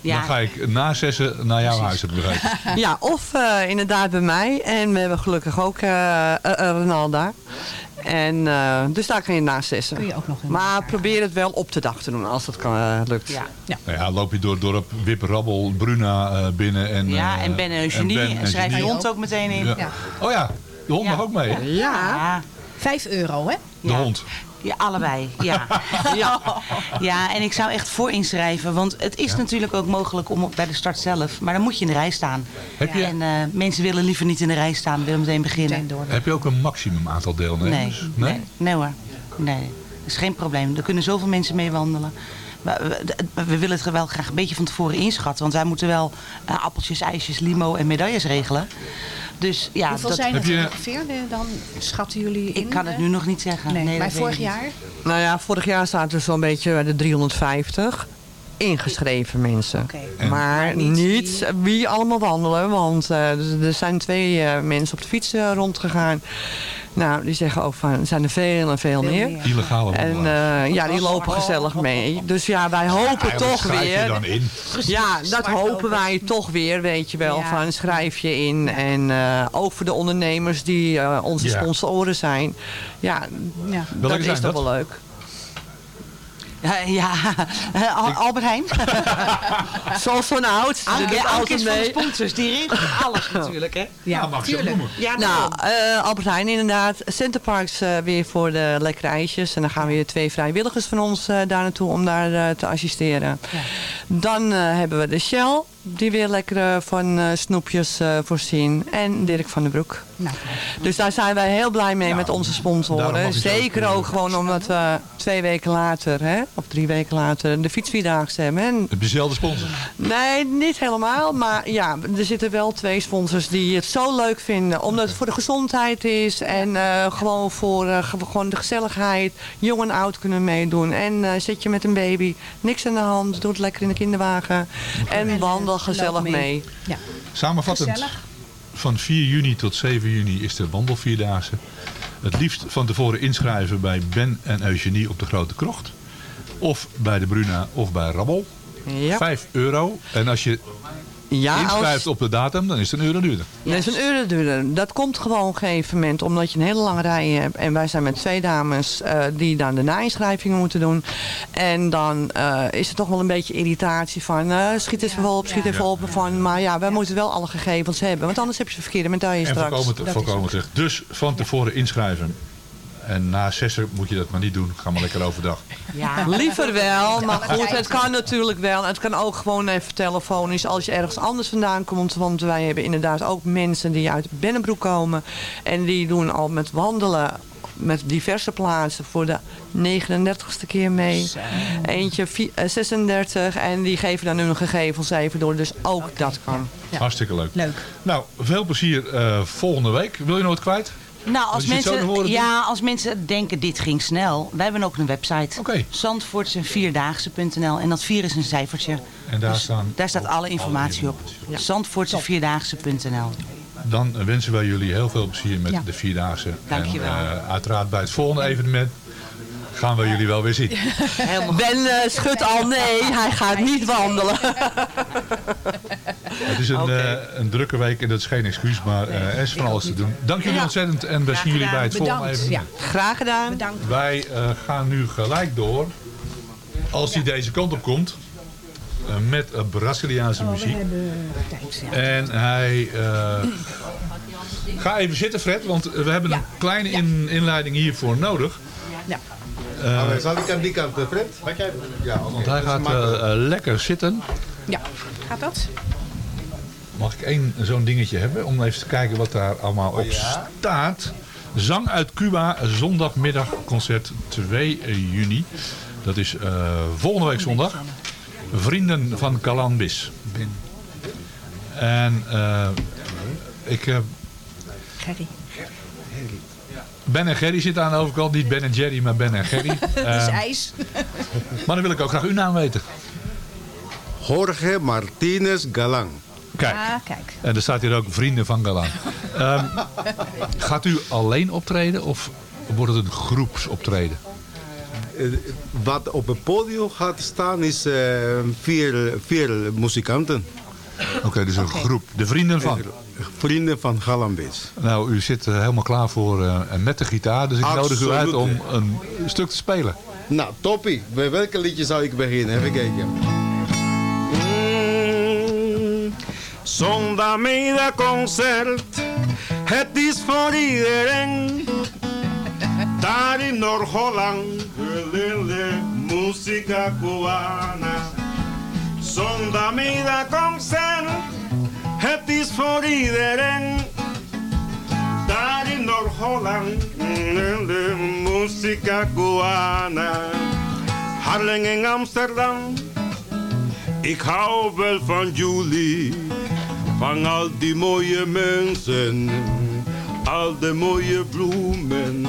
Ja. dan ga ik na zessen naar jouw huis, heb ik begrepen. [laughs] Ja, of eh, inderdaad bij mij. En we hebben gelukkig ook eh eh, eh, Renalda. En, eh, dus daar kan je naast zessen. Kun je ook nog in Maar probeer het wel op de dag te doen als het kan, lukt. Ja. Nou ja, loop je door het dorp Wipperrabbel, Bruna eh, binnen. En, ja, en Ben en Eugenie. En, Ben schrijf je Genie. hond ook meteen in. Ja. Ja. Oh ja, de hond mag ook mee. Ja. Vijf euro, hè? De hond. Ja, allebei. [laughs] Ja. ja. ja, en ik zou echt voor inschrijven. Want het is natuurlijk ook mogelijk om op- bij de start zelf. Maar dan moet je in de rij staan. Heb je- En eh, mensen willen liever niet in de rij staan. Willen meteen beginnen. Heb je ook een maximum aantal Nee, deelnemers? nee, nee hoor. Nee, dat is geen probleem. Er kunnen zoveel mensen mee wandelen. Maar we, we- we willen het wel graag een beetje van tevoren inschatten. Want wij moeten wel eh, appeltjes, ijsjes, limo en medailles regelen. Dus ja, Hoeveel dat, zijn het Heb je- er ongeveer dan? Schatten jullie in? ik kan het eh? nu nog niet zeggen. Nee, maar vorig jaar? Nou ja, vorig jaar zaten er zo'n beetje bij de 350 ingeschreven mensen. Oké. Maar niet wie- wie allemaal wandelen, want eh, er er zijn twee eh, mensen op de fiets eh, rondgegaan. Nou, die zeggen ook van, er zijn er veel en veel, Veel meer. meer. Illegale En eh, ja, die lopen gezellig mee. Dus ja, wij hopen toch schrijf je weer. dan in. Ja, dat hopen wij toch weer, weet je wel. Ja. Van schrijf je in. En eh, ook voor de ondernemers die eh, onze Ja. sponsoren zijn. Ja, Ja. dat zijn is toch dat? wel leuk. Ja, ja. Eh, Al- Albert Heijn. Zoals van oud. Anke, Anke altijd is van de mee. sponsors. Die regelt alles [laughs] natuurlijk, hè? Ja, mag je noemen. Ja, Nou, eh, Albert Heijn inderdaad. Centerparks eh weer voor de lekkere ijsjes. En dan gaan weer twee vrijwilligers van ons eh, daar naartoe om daar eh, te assisteren. Dan eh, hebben we de Shell. Die weer lekkere van eh, snoepjes eh, voorzien. En Dirk van den Broek. Nou, Dus daar zijn wij heel blij mee Ja, met onze sponsoren. Zeker ook, ook gewoon omdat we twee weken later, hè, of drie weken later, de fietsvierdaagse hebben. En Heb je dezelfde sponsor? Nee, niet helemaal. Maar ja, er zitten wel twee sponsors die het zo leuk vinden. Omdat het voor de gezondheid is. En eh, gewoon voor eh, ge- gewoon de gezelligheid. Jong en oud kunnen meedoen. En eh, zit je met een baby, niks aan de hand. Doe het lekker in de kinderwagen. En wandel gezellig loop mee. mee. Ja. Samenvattend, Gezellig. van 4 juni tot 7 juni is de wandelvierdaagse. Het liefst van tevoren inschrijven bij Ben en Eugenie op de Grote Krocht. Of bij de Bruna of bij Rabbel. Ja. 5 euro. En als je Ja, inschrijft als- op de datum, dan is het een uur duurder. Dat is een uur duurder. Dat komt gewoon op een gegeven moment omdat je een hele lange rij hebt. En wij zijn met twee dames eh, die dan de na-inschrijvingen moeten doen. En dan eh, is er toch wel een beetje irritatie van eh, schiet eens even op, schiet even op. Van, maar ja, wij moeten wel alle gegevens hebben. Want anders heb je de verkeerde medaille En straks. voorkomen, te- voorkomen zich. Dus van tevoren inschrijven. En na zessen moet je dat maar niet doen. Ga maar lekker overdag. Ja, liever wel. Maar goed, het kan natuurlijk wel. Het kan ook gewoon even telefonisch als je ergens anders vandaan komt. Want wij hebben inderdaad ook mensen die uit Bennebroek komen. En die doen al met wandelen met diverse plaatsen voor de 39ste keer mee. Eentje vi- eh, 36 en die geven dan hun gegevens even door. Dus ook dat kan. Hartstikke leuk. Leuk. Nou, veel plezier eh, volgende week. Wil je nog wat kwijt? Nou, als je mensen, horen, ja, als mensen denken dit ging snel. Wij hebben ook een website. Oké. Zandvoortsevierdaagse.nl En dat vier is een cijfertje. En daar Dus staan daar staat alle informatie op. Zandvoortsevierdaagse.nl Dan wensen wij jullie heel veel plezier met Ja. de Vierdaagse. Dankjewel. En uh, uiteraard bij het volgende evenement gaan we jullie wel weer zien. Ben uh, schudt al nee, hij gaat niet wandelen. Het is een, okay. uh, een drukke week en dat is geen excuus, maar uh, er is van alles te doen. Dank jullie ja. ontzettend en we zien jullie bij het Bedankt. volgende evenement. Ja. Graag gedaan. Bedankt. Wij uh, gaan nu gelijk door, als hij deze kant op komt, uh, met uh, Braziliaanse oh, muziek. Tijd, ja. En hij... ga even zitten Fred, want we hebben ja. een kleine in, inleiding hiervoor nodig. Ja. Uh, zal ik aan die kant, Fred? Ja, want hij gaat uh, lekker zitten. Ja, gaat dat? Mag ik één zo'n dingetje hebben om even te kijken wat daar allemaal op staat? Zang uit Cuba, zondagmiddagconcert 2 juni. Dat is uh, volgende week zondag. Vrienden van Calambis. En ik heb... Gerry. Ben en Gerry zitten aan de overkant. Niet Ben en Jerry, maar Ben en Gerry. [laughs] Dat is ijs. maar dan wil ik ook graag uw naam weten. Jorge Martinez Galan. Kijk. Ah, kijk. En er staat hier ook vrienden van Galan. um, gaat u alleen optreden of wordt het een groepsoptreden? Uh, wat op het podium gaat staan is uh, vier, vier muzikanten. Oké, okay, dus een okay. groep. De vrienden van? Vrienden van Galambis. Nou, u zit uh, helemaal klaar voor uh, met de gitaar. Dus ik nodig u uit om een stuk te spelen. Nou, toppie. Bij welke liedje zou ik beginnen? Even kijken. Mm, Zondagmiddag concert. Het is voor iedereen. Daar in Noord-Holland. Lille, musica cubana. Zondagmiddag concert. Het is voor iedereen. Daar in Noord-Holland, de musica cubana. Harlem en Amsterdam. Ik hou wel van jullie. Van al die mooie mensen. Al de mooie bloemen.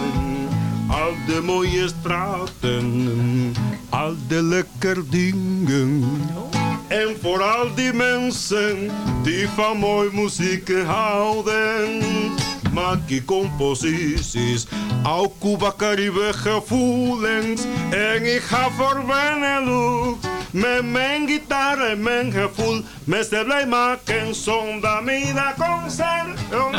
Al de mooie straten. Al de lekker dingen. En voor al die mensen die van mooie muziek houden, maak ik composities, ook Cuba Caribe gevoelens. En ik ga voor Benelux met mijn gitaar en mijn gevoel, ze blij maken zondagmiddag concert. Oh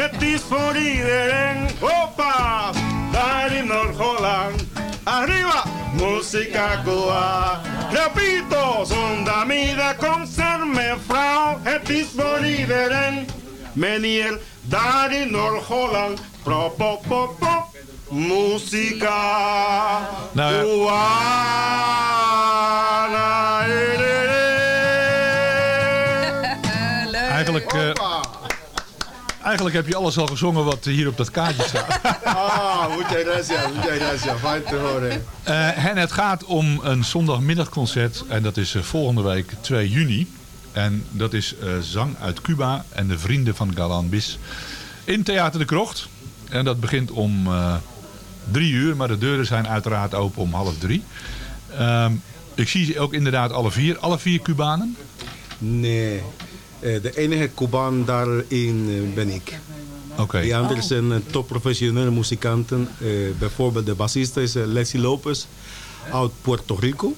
het is voor iedereen. Hoppa, daar in Noord-Holland. Arriba, música goa. Repito, zondagmiddag concert, mevrouw. Het is voor iedereen. Meneer, daar in Noord-Holland. Prop, pop, pop, pop. Musica nou ja. cubana. Eigenlijk... Uh, Eigenlijk heb je alles al gezongen wat hier op dat kaartje staat. Ah, moet jij dat ja, moet jij dat ja. Fijn te horen. Uh, en het gaat om een zondagmiddagconcert. En dat is uh, volgende week 2 juni. En dat is uh, Zang uit Cuba en de Vrienden van Galan Bis. In Theater de Krocht. En dat begint om drie uur. Maar de deuren zijn uiteraard open om half drie. ik zie ook inderdaad alle vier. Alle vier Cubanen? Nee. Uh, de enige Cubaan daarin ben ik. Okay. Die anderen zijn topprofessionele muzikanten. bijvoorbeeld de bassiste is Leslie Lopez uit Puerto Rico.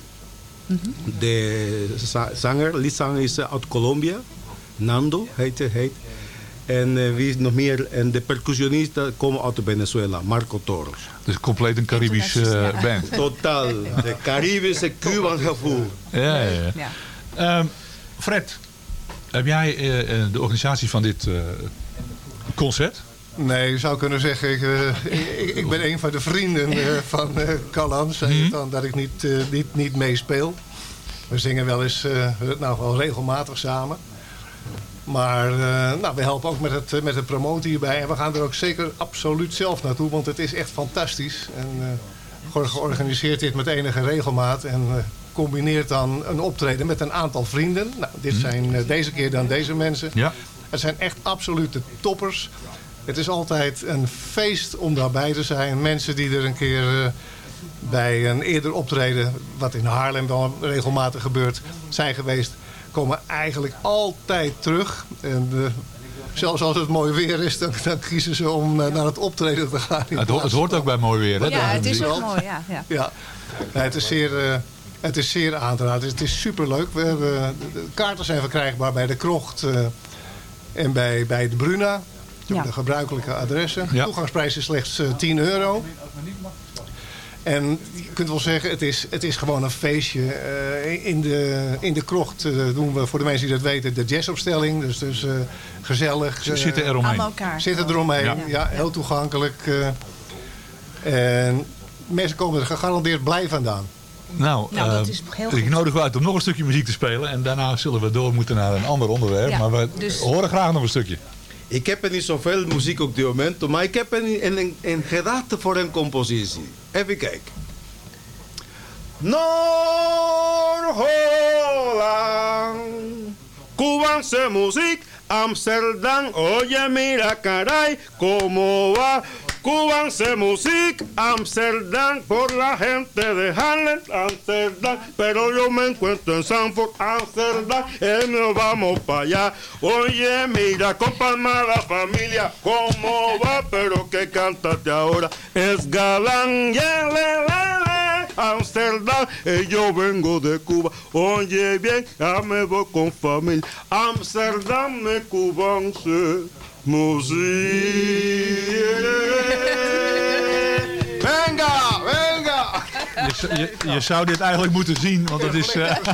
Mm -hmm. De za zanger, liedzanger is uit Colombia. Nando heet, heet. En eh, wie is nog meer? En de percussionisten komen uit Venezuela, Marco Toros. Dus compleet een Caribische eh, band. [laughs] Totaal, de Caribische Cuban gevoel. Ja, ja, ja. Ehm, Fred, heb jij eh, eh, de organisatie van dit eh, concert? Nee, je zou kunnen zeggen, ik, eh, ik, ik ben een van de vrienden eh, van eh Callan. Zeg Mhm. het dan dat ik niet, niet, niet meespeel. We zingen wel eens, nou wel regelmatig samen. Maar nou, we helpen ook met het, met het promoten hierbij. En we gaan er ook zeker absoluut zelf naartoe, want het is echt fantastisch. En ge- georganiseerd dit met enige regelmaat. En combineert dan een optreden met een aantal vrienden. Nou, dit zijn eh, deze keer dan deze mensen. Ja. Het zijn echt absolute toppers. Het is altijd een feest om daarbij te zijn. Mensen die er een keer eh, bij een eerder optreden, wat in Haarlem dan regelmatig gebeurt, zijn geweest, komen eigenlijk altijd terug. En eh, zelfs als het mooi weer is, dan, dan kiezen ze om eh, naar het optreden te gaan. Het, ho- het hoort ook bij mooi weer. Hè, Ja, het is ook mooi. Ja, ja. ja, Nee, het is zeer, het is zeer aan te raden. Het is superleuk. We hebben, de kaarten zijn verkrijgbaar bij de Krocht eh, en bij, bij de Bruna. Ja. De gebruikelijke adressen. Ja. Toegangsprijs is slechts eh, 10 euro. En je kunt wel zeggen, het is, het is gewoon een feestje. Eh, in, de, in de krocht eh, doen we, voor de mensen die dat weten, de jazzopstelling. Dus, dus eh, gezellig. Ze eh, zitten eromheen. Elkaar. Zitten eromheen, Ja. ja. heel toegankelijk. eh. en mensen komen er gegarandeerd blij vandaan. Nou, Nou, dat eh, is heel ik nodig u uit om nog een stukje muziek te spelen. En daarna zullen we door moeten naar een ander onderwerp. Ja, maar we dus- horen graag nog een stukje. Ik heb er niet zoveel muziek op dit moment, maar ik heb een, een, een gedachte voor een compositie. Even kijken. Noord-Holland, Cubanse muziek, Amsterdam, oye mira caray, como va. Cubanse music, Amsterdam, por la gente de Harlem, Amsterdam, pero yo me encuentro en Sanford, Amsterdam, y nos vamos para allá. Oye, mira, con palma la familia, cómo va, pero que cántate ahora, es galán, yeah, le, le, le, Amsterdam, y yo vengo de Cuba, oye bien, ya me voy con familia, Amsterdam, me cubanse. Muziek. Venga, venga. Je, z- je, je zou dit eigenlijk moeten zien, want het is... eh, [laughs]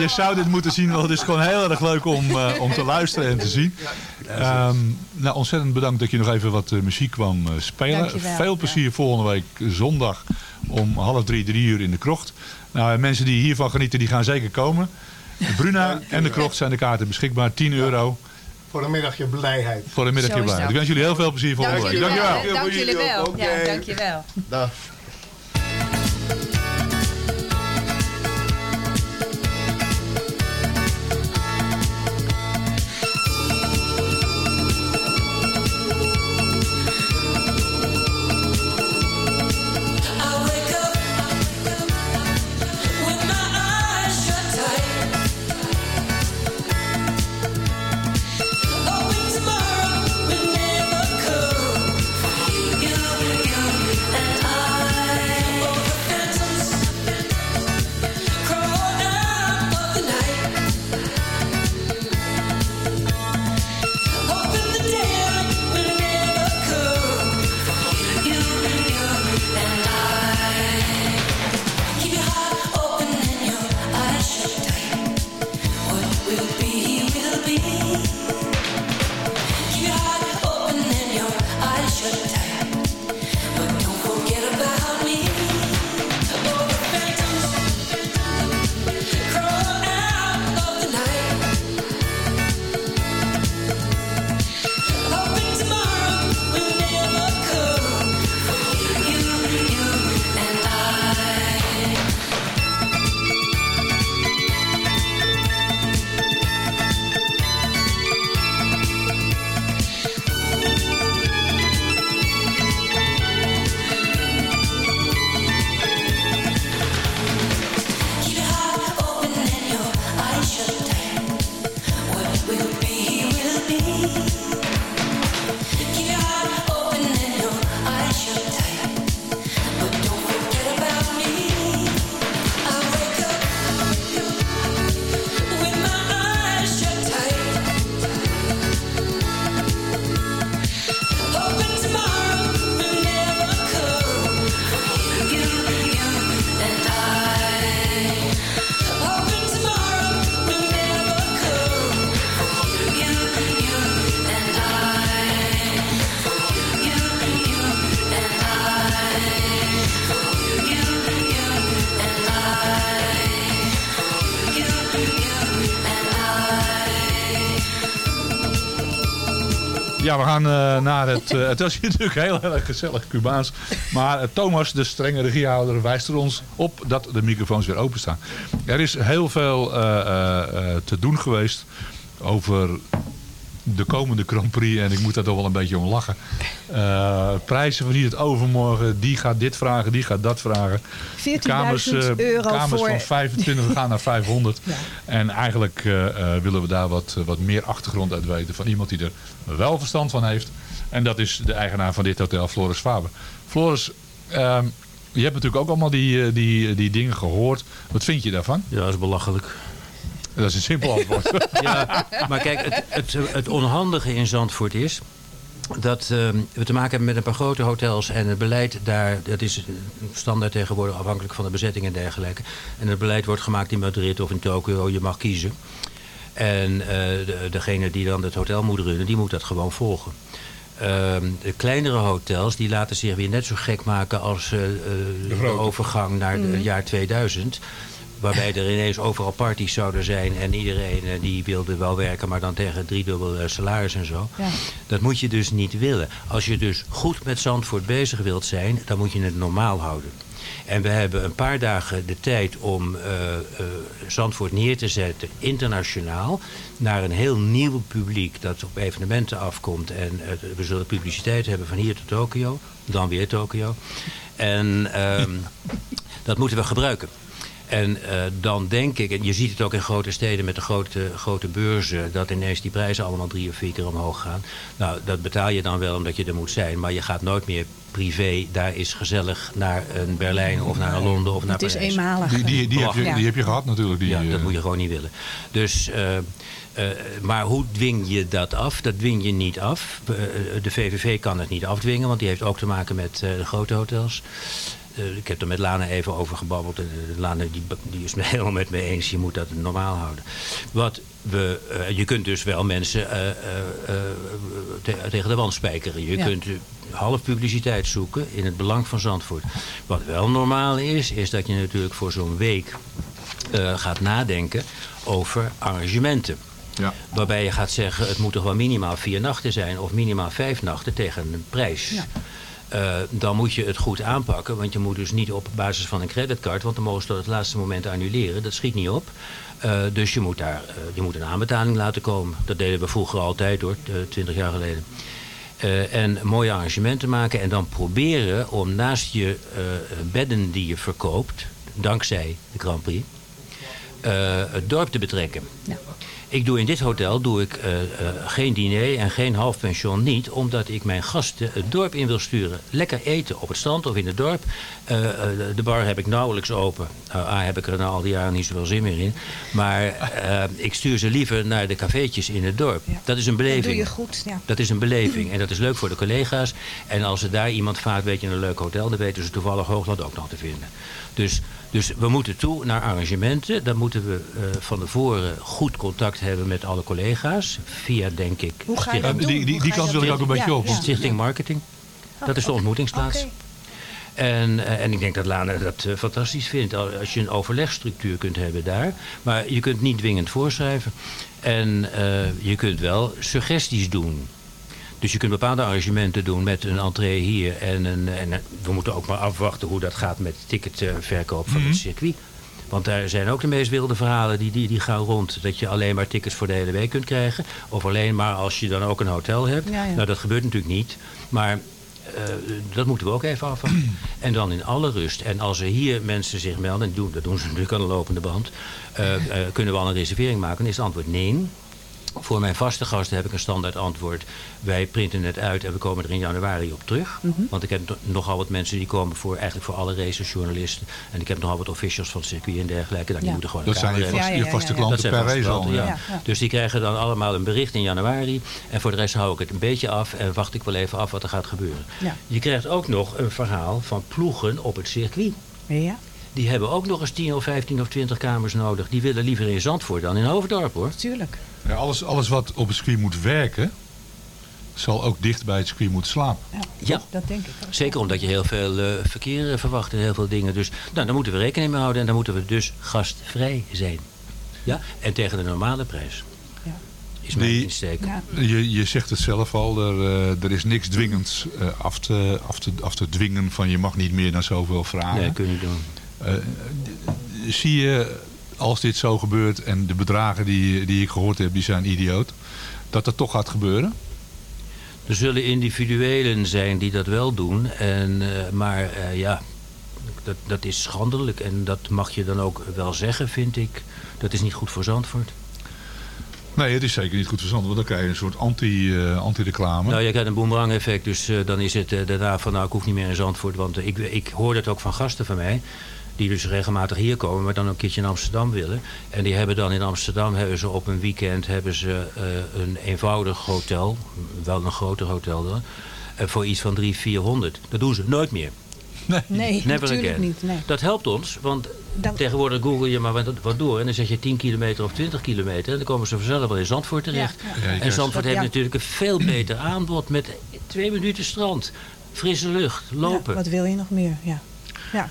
je zou dit moeten zien, want het is gewoon heel erg leuk om, eh, om te luisteren en te zien. Ehm, nou, ontzettend bedankt dat je nog even wat eh, muziek kwam eh, spelen. Dankjewel, Veel plezier volgende week zondag om half drie, drie uur in de krocht. Nou, en mensen die hiervan genieten, die gaan zeker komen. De Bruna en de krocht zijn de kaarten beschikbaar. 10 euro Voor een middagje blijheid. voor een middagje Zo is blij. dat. Ik wens jullie heel veel plezier volgende week. jullie wel. Dankjewel. Dank jullie wel. Ja, dank je wel. Dag. Ja, we gaan eh, naar het... eh, het was hier natuurlijk heel erg gezellig Cubaans. Maar eh, Thomas, de strenge regiehouder, wijst er ons op dat de microfoons weer openstaan. Er is heel veel te doen geweest over de komende Grand Prix. En ik moet daar toch wel een beetje om lachen. Eh, prijzen van hier het overmorgen. Die gaat dit vragen, die gaat dat vragen. 14.000 eh, euro kamers voor- van 25 gaan naar [laughs] 500. En eigenlijk eh, eh, willen we daar wat, wat meer achtergrond uit weten. Van iemand die er wel verstand van heeft. En dat is de eigenaar van dit hotel, Floris Faber. Floris, ehm, je hebt natuurlijk ook allemaal die, die, die dingen gehoord. Wat vind je daarvan? Ja, dat is belachelijk. Dat is een simpel antwoord. [laughs] ja, maar kijk, het, het, het onhandige in Zandvoort is dat ehm, we te maken hebben met een paar grote hotels en het beleid daar, dat is standaard tegenwoordig afhankelijk van de bezetting en dergelijke. En het beleid wordt gemaakt in Madrid of in Tokio, je mag kiezen. En eh, de, degene die dan het hotel moet runnen, die moet dat gewoon volgen. Ehm, de kleinere hotels die laten zich weer net zo gek maken als eh, eh, de, overgang naar Mhm. het jaar 2000. Waarbij er ineens overal parties zouden zijn en iedereen eh, die wilde wel werken, maar dan tegen driedubbel eh, salaris en zo. Ja. Dat moet je dus niet willen. Als je dus goed met Zandvoort bezig wilt zijn, dan moet je het normaal houden. En we hebben een paar dagen de tijd om eh, Zandvoort neer te zetten internationaal naar een heel nieuw publiek dat op evenementen afkomt. En we zullen publiciteit hebben van hier tot Tokio, dan weer Tokio. En ehm, [laughs] dat moeten we gebruiken. En eh, dan denk ik, en je ziet het ook in grote steden met de grote, grote beurzen, dat ineens die prijzen allemaal drie of vier keer omhoog gaan. Nou, dat betaal je dan wel omdat je er moet zijn, maar je gaat nooit meer privé, daar is gezellig naar een Berlijn of naar een Londen of naar Het is Parijs. eenmalig. Die, die, die, heb je, Ja. die heb je gehad natuurlijk. Die, Ja, dat eh, moet je gewoon niet willen. Dus, eh, eh, maar hoe dwing je dat af? Dat dwing je niet af. De VVV kan het niet afdwingen, want die heeft ook te maken met eh, de grote hotels. Eh, ik heb er met Lana even over gebabbeld. En eh, Lana die, die is me [laughs] helemaal met me eens. Je moet dat normaal houden. Wat we, eh, je kunt dus wel mensen eh, eh, eh, te- tegen de wand spijkeren. Je Ja. kunt half publiciteit zoeken in het belang van Zandvoort. Wat wel normaal is, is dat je natuurlijk voor zo'n week eh, gaat nadenken over arrangementen. Ja. Waarbij je gaat zeggen, het moet toch wel minimaal vier nachten zijn of minimaal vijf nachten tegen een prijs. Eh, dan moet je het goed aanpakken, want je moet dus niet op basis van een creditcard, want dan mogen ze tot het laatste moment annuleren. Dat schiet niet op. Eh, dus je moet, daar, eh, je moet een aanbetaling laten komen. Dat deden we vroeger altijd hoor, twintig jaar geleden. En mooie arrangementen maken en dan proberen om naast je bedden die je verkoopt, dankzij de Grand Prix, het dorp te betrekken. Ik doe in dit hotel doe ik eh, eh, geen diner en geen halfpension niet, omdat ik mijn gasten het dorp in wil sturen. Lekker eten op het strand of in het dorp. Eh, eh, de bar heb ik nauwelijks open. Nou, A, heb ik er na al die jaren niet zoveel zin meer in. Maar eh, ik stuur ze liever naar de cafeetjes in het dorp. Dat is een Dat beleving. doe je goed. Ja. Dat is een beleving en dat is leuk voor de collega's. En als er daar iemand vaart, weet je, in een leuk hotel, dan weten ze toevallig Hoogland ook nog te vinden. Dus, dus we moeten toe naar arrangementen. Dan moeten we eh, van tevoren goed contact hebben met alle collega's. Via, denk ik... Hoe ga je dat doen? Die- die je kant dat wil ik ook een beetje Ja, op. ja. Stichting Marketing. Dat is de ontmoetingsplaats. En, eh, en ik denk dat Lana dat eh, fantastisch vindt. Al- Als je een overlegstructuur kunt hebben daar. Maar je kunt niet dwingend voorschrijven. En eh, je kunt wel suggesties doen. Dus je kunt bepaalde arrangementen doen met een entree hier. En, een, en we moeten ook maar afwachten hoe dat gaat met ticketverkoop van Mhm. het circuit. Want daar zijn ook de meest wilde verhalen die, die, die gaan rond. Dat je alleen maar tickets voor de hele week kunt krijgen. Of alleen maar als je dan ook een hotel hebt. Ja, ja. Nou, dat gebeurt natuurlijk niet. Maar eh, dat moeten we ook even afwachten. [clears throat] en dan in alle rust. En als er hier mensen zich melden, en doen, dat doen ze natuurlijk aan de lopende band. eh, eh, kunnen we al een reservering maken? Dan is het antwoord nee. Voor mijn vaste gasten heb ik een standaard antwoord. Wij printen het uit en we komen er in januari op terug. Mhm. Want ik heb no- nogal wat mensen die komen voor, eigenlijk voor alle races, journalisten. En ik heb nogal wat officials van het circuit en dergelijke. Nou, Ja. moeten gewoon Dat zijn je vaste- je vaste klanten per race al, klanten, ja. ja. Ja. Dus die krijgen dan allemaal een bericht in januari. En voor de rest hou ik het een beetje af en wacht ik wel even af wat er gaat gebeuren. Ja. Je krijgt ook nog een verhaal van ploegen op het circuit. Ja. Die hebben ook nog eens 10 of 15 of 20 kamers nodig. Die willen liever in Zandvoort dan in Hoofddorp hoor. Tuurlijk. Ja, alles, alles wat op het circuit moet werken, zal ook dicht bij het circuit moeten slapen. Ja, dat denk ik ook. Zeker omdat je heel veel eh, verkeer eh, verwacht en heel veel dingen. Dus nou, daar moeten we rekening mee houden. En dan moeten we dus gastvrij zijn. Ja? En tegen de normale prijs. is mijn Die- insteek. Je, je zegt het zelf al, er, eh, er is niks dwingends eh, af, te, af, te, af te dwingen van je mag niet meer dan zoveel vragen. Nee, kun je niet doen. Eh, zie je, als dit zo gebeurt en de bedragen die, die ik gehoord heb, die zijn idioot, dat dat toch gaat gebeuren? Er zullen individuelen zijn die dat wel doen. En, eh, maar eh, ja, dat, dat is schandelijk. En dat mag je dan ook wel zeggen, vind ik. Dat is niet goed voor Zandvoort. Nee, het is zeker niet goed verstand, want dan krijg je een soort anti, anti-reclame. Nou, je krijgt een boemerang effect. Dus dan is het daarna van, nou, ik hoef niet meer in Zandvoort. Want ik, ik hoor dat ook van gasten van mij. Die dus regelmatig hier komen, maar dan ook een keertje in Amsterdam willen. En die hebben dan in Amsterdam, hebben ze op een weekend hebben ze, eh, een eenvoudig hotel. Wel een groter hotel dan. eh, voor iets van 300, 400. Dat doen ze nooit meer. Nee, Never natuurlijk again. niet. Nee. Dat helpt ons, want Dan- tegenwoordig google je maar wat, door. En dan zet je 10 kilometer of 20 kilometer. En dan komen ze vanzelf wel in Zandvoort terecht. Ja, ja. Ja, je en Zandvoort heeft natuurlijk een veel beter aanbod. Met twee minuten strand, frisse lucht, lopen. Ja, wat wil je nog meer? Ja. ja.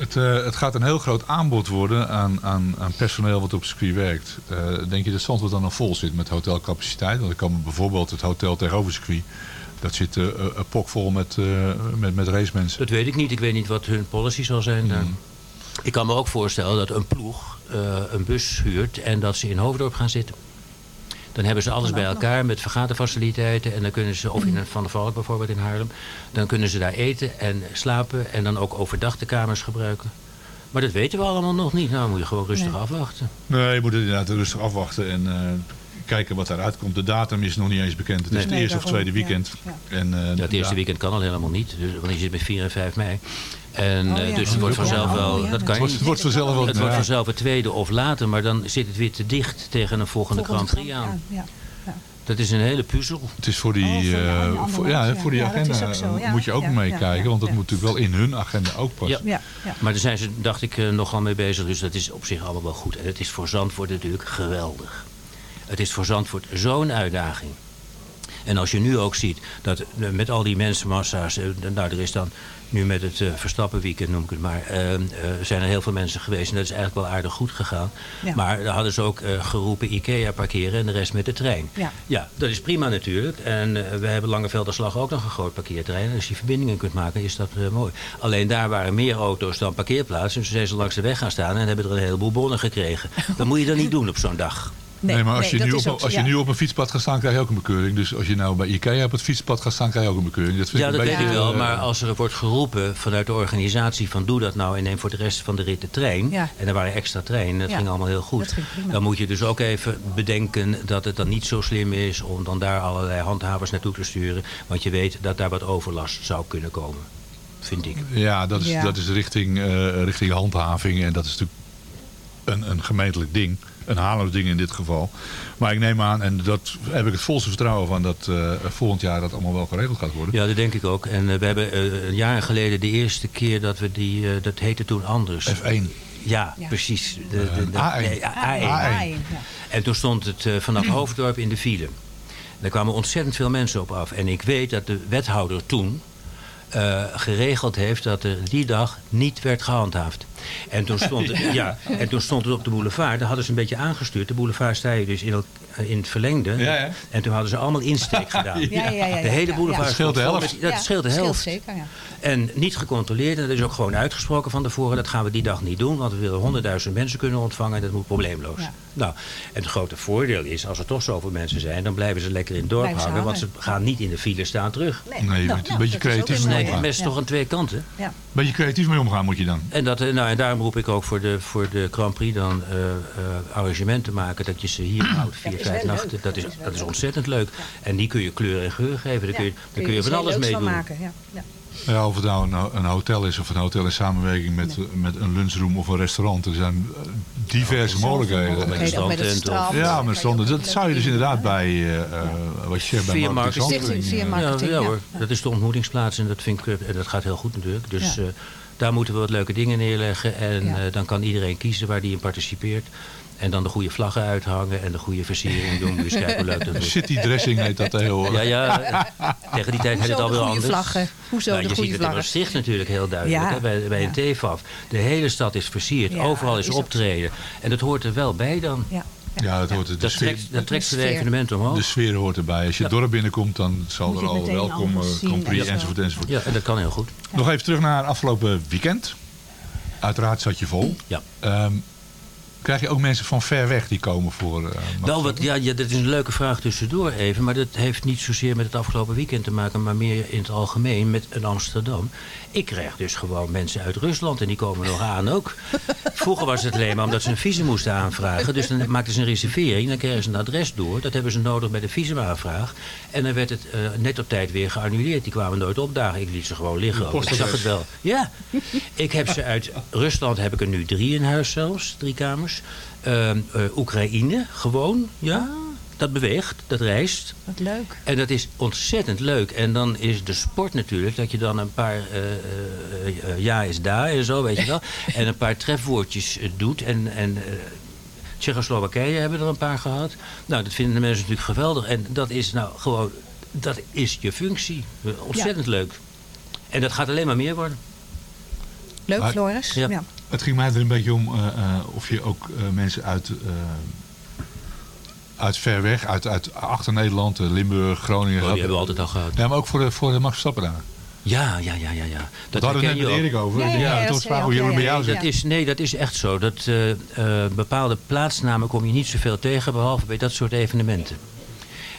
Het, eh, het gaat een heel groot aanbod worden aan, aan, aan personeel wat op circuit werkt. Eh, denk je dat Zandvoort dan nog vol zit met hotelcapaciteit? Want ik kan bijvoorbeeld het hotel tegenover circuit. Dat zit eh, eh, pokvol met, met, met racemensen. Dat weet ik niet. Ik weet niet wat hun policy zal zijn. daar. Ik kan me ook voorstellen dat een ploeg een bus huurt en dat ze in Hoofddorp gaan zitten. Dan hebben ze alles bij elkaar met vergaderfaciliteiten. En dan kunnen ze, of in een Van der Valk bijvoorbeeld in Haarlem. Dan kunnen ze daar eten en slapen. En dan ook overdag de kamers gebruiken. Maar dat weten we allemaal nog niet. Nou, moet je gewoon rustig Nee. afwachten. Nee, je moet het inderdaad rustig afwachten en eh, kijken wat eruit komt. De datum is nog niet eens bekend. Het is het Nee, eerste of tweede weekend. Ja. En, eh, Ja, het eerste ja. weekend kan al helemaal niet. Dus, want je zit met 4 en 5 mei. En, Oh, eh, ja. dus het wordt vanzelf oh, wel... ja, dat kan het wordt vanzelf wel- Het wordt vanzelf het tweede of later. Maar dan zit het weer te dicht tegen een volgende, Volgende Grand Prix aan. Ja, ja. Dat is een hele puzzel. Het is voor die, Oh, voor eh, voor, mensen, ja, ja. voor die agenda zo, ja. moet je ook Ja, meekijken. ja, want dat ja. moet natuurlijk wel in hun agenda ook passen. Ja. Ja, ja. Maar daar zijn ze, dacht ik, nogal mee bezig. Dus dat is op zich allemaal wel goed. En het is voor Zandvoort natuurlijk geweldig. Het is voor Zandvoort zo'n uitdaging. En als je nu ook ziet dat eh, met al die mensenmassa's... eh, nou, er is dan nu met het eh, Verstappenweekend, noem ik het maar... eh, zijn er heel veel mensen geweest en dat is eigenlijk wel aardig goed gegaan. Ja. Maar daar hadden ze ook geroepen Ikea parkeren en de rest met de trein. Ja. Ja, dat is prima natuurlijk. En we hebben Langevelderslag ook nog een groot parkeerterrein. En als je verbindingen kunt maken, is dat mooi. Alleen daar waren meer auto's dan parkeerplaatsen. Dus zijn ze langs de weg gaan staan en hebben er een heleboel bonnen gekregen. [laughs] Dat moet je dan niet doen op zo'n dag. Nee, maar als, je, nu op, ook- als je nu op een fietspad gaat staan, krijg je ook een bekeuring. Dus als je nou bij Ikea op het fietspad gaat staan, krijg je ook een bekeuring. Dat vind Ja, ik dat weet ik wel. Maar als er wordt geroepen vanuit de organisatie van doe dat nou en neem voor de rest van de rit de trein. Ja. En er waren extra treinen, dat Ja, ging allemaal heel goed. Dan moet je dus ook even bedenken dat het dan niet zo slim is om dan daar allerlei handhavers naartoe te sturen. Want je weet dat daar wat overlast zou kunnen komen. Vind ik. Ja, dat is, Ja. Dat is richting, eh, richting handhaving. En dat is natuurlijk een, een gemeentelijk ding. Een Haarlems ding in dit geval. Maar ik neem aan, en dat heb ik het volste vertrouwen van... dat eh, volgend jaar dat allemaal wel geregeld gaat worden. Ja, dat denk ik ook. En eh, we hebben eh, een jaar geleden de eerste keer dat we die, eh, dat heette toen anders. F1. Ja, Ja. precies. De, de, de- A1. nee, A- A1. A1, ja. En toen stond het eh, vanaf [clears throat] Hoofddorp in de file. Daar kwamen ontzettend veel mensen op af. En ik weet dat de wethouder toen eh, geregeld heeft dat er die dag niet werd gehandhaafd. En toen stond het, [laughs] ja, en toen stond het op de boulevard. Daar hadden ze een beetje aangestuurd. De boulevard sta je dus in, el- eh, in het verlengde. Ja, ja. En toen hadden ze allemaal insteek [laughs] gedaan. Ja, ja, ja, ja, de hele ja, boulevard ja. Scheelt de helft. met- dat Ja, scheelt de scheelt helft. zeker, ja. En niet gecontroleerd. En dat is ook gewoon uitgesproken van tevoren. Dat gaan we die dag niet doen. Want we willen honderdduizend mensen kunnen ontvangen. En dat moet probleemloos. Ja. Nou, en het grote voordeel is, als er toch zoveel mensen zijn... dan blijven ze lekker in het dorp hangen. Want ze gaan niet in de file staan terug. Nee, je Nou, moet nou, een beetje dat creatief mee Nee, het Ja. toch aan twee kanten. Ja. beetje creatief mee omgaan moet je dan. En, dat, eh, nou, en daarom roep ik ook voor de, voor de Grand Prix dan eh eh, arrangementen maken. Dat je ze hier houdt, vier, vijf nachten. leuk. Dat is, Dat is dat ontzettend leuk. En die kun je kleur en geur geven. Daar kun je, daar kun je van alles mee doen. maken. Ja. Ja. Ja, of het nou een, een hotel is of een hotel in samenwerking met, met een lunchroom of een restaurant. Er zijn diverse mogelijkheden. met strandtent of- strand. Ja, met stranden. Dat zou je dus inderdaad bij, eh, eh, wat je zegt, bij Via marketing. marketing. Stichting via marketing. ja, ja, ja. hoor, Ja. dat is de ontmoetingsplaats en dat, vind ik, en dat gaat heel goed natuurlijk. Dus Ja. eh, daar moeten we wat leuke dingen neerleggen. En Ja. eh, dan kan iedereen kiezen waar die in participeert. En dan de goede vlaggen uithangen en de goede versiering doen. Dus kijken hoe leuk dat wordt. City dressing heet dat tegenwoordig. Ja, ja, tegen die tijd heet het de goede anders. vlaggen? Hoezo Nou, de je goede ziet het in? Maastricht natuurlijk heel duidelijk. Ja. Hè, bij, bij een TFAF. De hele stad is versierd. Ja, Overal is, is optreden. En dat hoort er wel bij dan. Ja. Ja, dat hoort het. de Dat sfeer- trekt, dat trekt sfeer. evenementen omhoog. De sfeer hoort erbij. Als je het dorp binnenkomt, dan zal er het al welkom, eh, Grand Prix zo. enzovoort enzovoort. Ja, en dat kan heel goed. Nog even terug naar afgelopen weekend. Uiteraard zat je vol. Ja. Ehm, krijg je ook mensen van ver weg die komen voor... eh, Wel wat, ja, ja, dat is een leuke vraag tussendoor even. Maar dat heeft niet zozeer met het afgelopen weekend te maken, maar meer in het algemeen met een Amsterdam. Ik krijg dus gewoon mensen uit Rusland en die komen nog aan ook. [laughs] Vroeger was het alleen maar omdat ze een visum moesten aanvragen. Dus dan maakten ze een reservering, dan kregen ze een adres door. Dat hebben ze nodig bij de visumaanvraag. En dan werd het eh, net op tijd weer geannuleerd. Die kwamen nooit opdagen. Ik liet ze gewoon liggen. ook. Ik zag postadres. het wel. Ja, ik heb ze uit Rusland, heb ik er nu drie in huis zelfs, drie kamers. Ehm, eh, Oekraïne, gewoon, ja. Dat beweegt, dat reist. Wat leuk. En dat is ontzettend leuk. En dan is de sport natuurlijk dat je dan een paar eh, eh, ja is daar en zo, weet je wel. [laughs] en een paar trefwoordjes doet. En, en Tsjechoslowakije hebben er een paar gehad. Nou, dat vinden de mensen natuurlijk geweldig. En dat is nou gewoon, dat is je functie. Ontzettend leuk. En dat gaat alleen maar meer worden. Leuk, Maar- Floris. Ja. Ja. Het ging mij er een beetje om eh, eh, of je ook eh, mensen uit, eh, uit ver weg, uit, uit achter Nederland, Limburg, Groningen... Oh, die hebben we altijd al gehad. Ja, maar ook voor de, voor de Max daar. Ja, ja, ja, ja. ja. Dat hadden we net met. Erik over. Ja, ja, ja, toen dat vraag hoe jullie ja, bij jou ja. zijn. Dat is, nee, dat is echt zo. Dat, eh, eh, bepaalde plaatsnamen kom je niet zoveel tegen, behalve bij dat soort evenementen.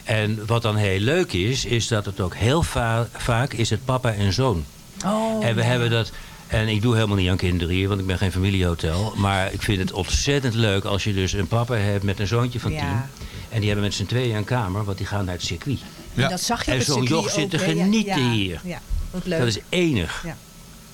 En wat dan heel leuk is, is dat het ook heel va- vaak is het papa en zoon. Oh, en we ja. hebben dat... En ik doe helemaal niet aan kinderen hier, want ik ben geen familiehotel. Maar ik vind het ontzettend leuk als je dus een papa hebt met een zoontje van tien. En die hebben met z'n tweeën een kamer, want die gaan naar het circuit. Ja. En dat zag je En zo'n joch zit te genieten hier. Ja, wat leuk. Dat is enig. Ja.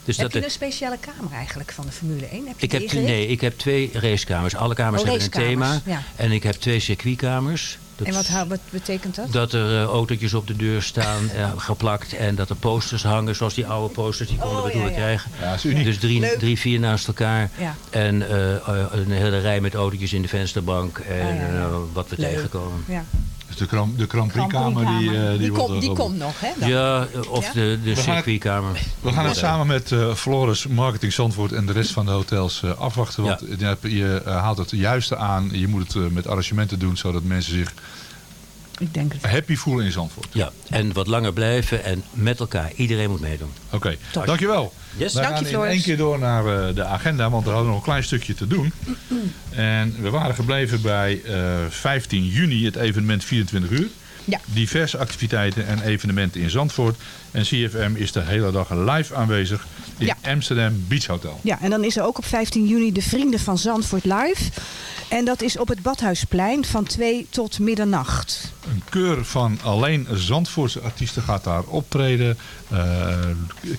Dus heb dat je een speciale kamer eigenlijk van de Formule 1? Heb je ik heb, nee, ik heb twee racekamers. Alle kamers Oh, hebben een thema. ja. En ik heb twee circuitkamers. Dat, En wat, wat betekent dat? dat er eh, autootjes op de deur staan, [laughs] eh, geplakt. En dat er posters hangen, zoals die oude posters. Die konden Oh, we toen ja, krijgen. Ja, dat is uniek. Dus drie, Leuk. drie, vier naast elkaar. Ja. En eh, een hele rij met autootjes in de vensterbank. En Ah, ja, ja. wat we Leuk. tegenkomen. Ja. Dus de Grand, de Grand die, Prix-kamer. eh, die, die, komt, die komt nog, hè? dan? Ja, of Ja? de, de circuitkamer. We gaan het Ja. samen met eh Floris Marketing Zandvoort en de rest van de hotels eh, afwachten. Want je, hebt- je eh, haalt het juiste aan. Je moet het eh, met arrangementen doen, zodat mensen zich Ik denk het. happy voelen in Zandvoort. Ja, en wat langer blijven en met elkaar. Iedereen moet meedoen. Oké, Top. dankjewel. Yes. Dank je, gaan in één keer door naar eh, de agenda, want we hadden nog een klein stukje te doen. [clears throat] En we waren gebleven bij eh, 15 juni, het evenement 24 uur. Ja. Diverse activiteiten en evenementen in Zandvoort. En CFM is de hele dag live aanwezig in Ja. Amsterdam Beach Hotel. Ja, en dan is er ook op 15 juni de Vrienden van Zandvoort live. En dat is op het Badhuisplein van 2 tot middernacht. Een keur van alleen Zandvoortse artiesten gaat daar optreden. Eh,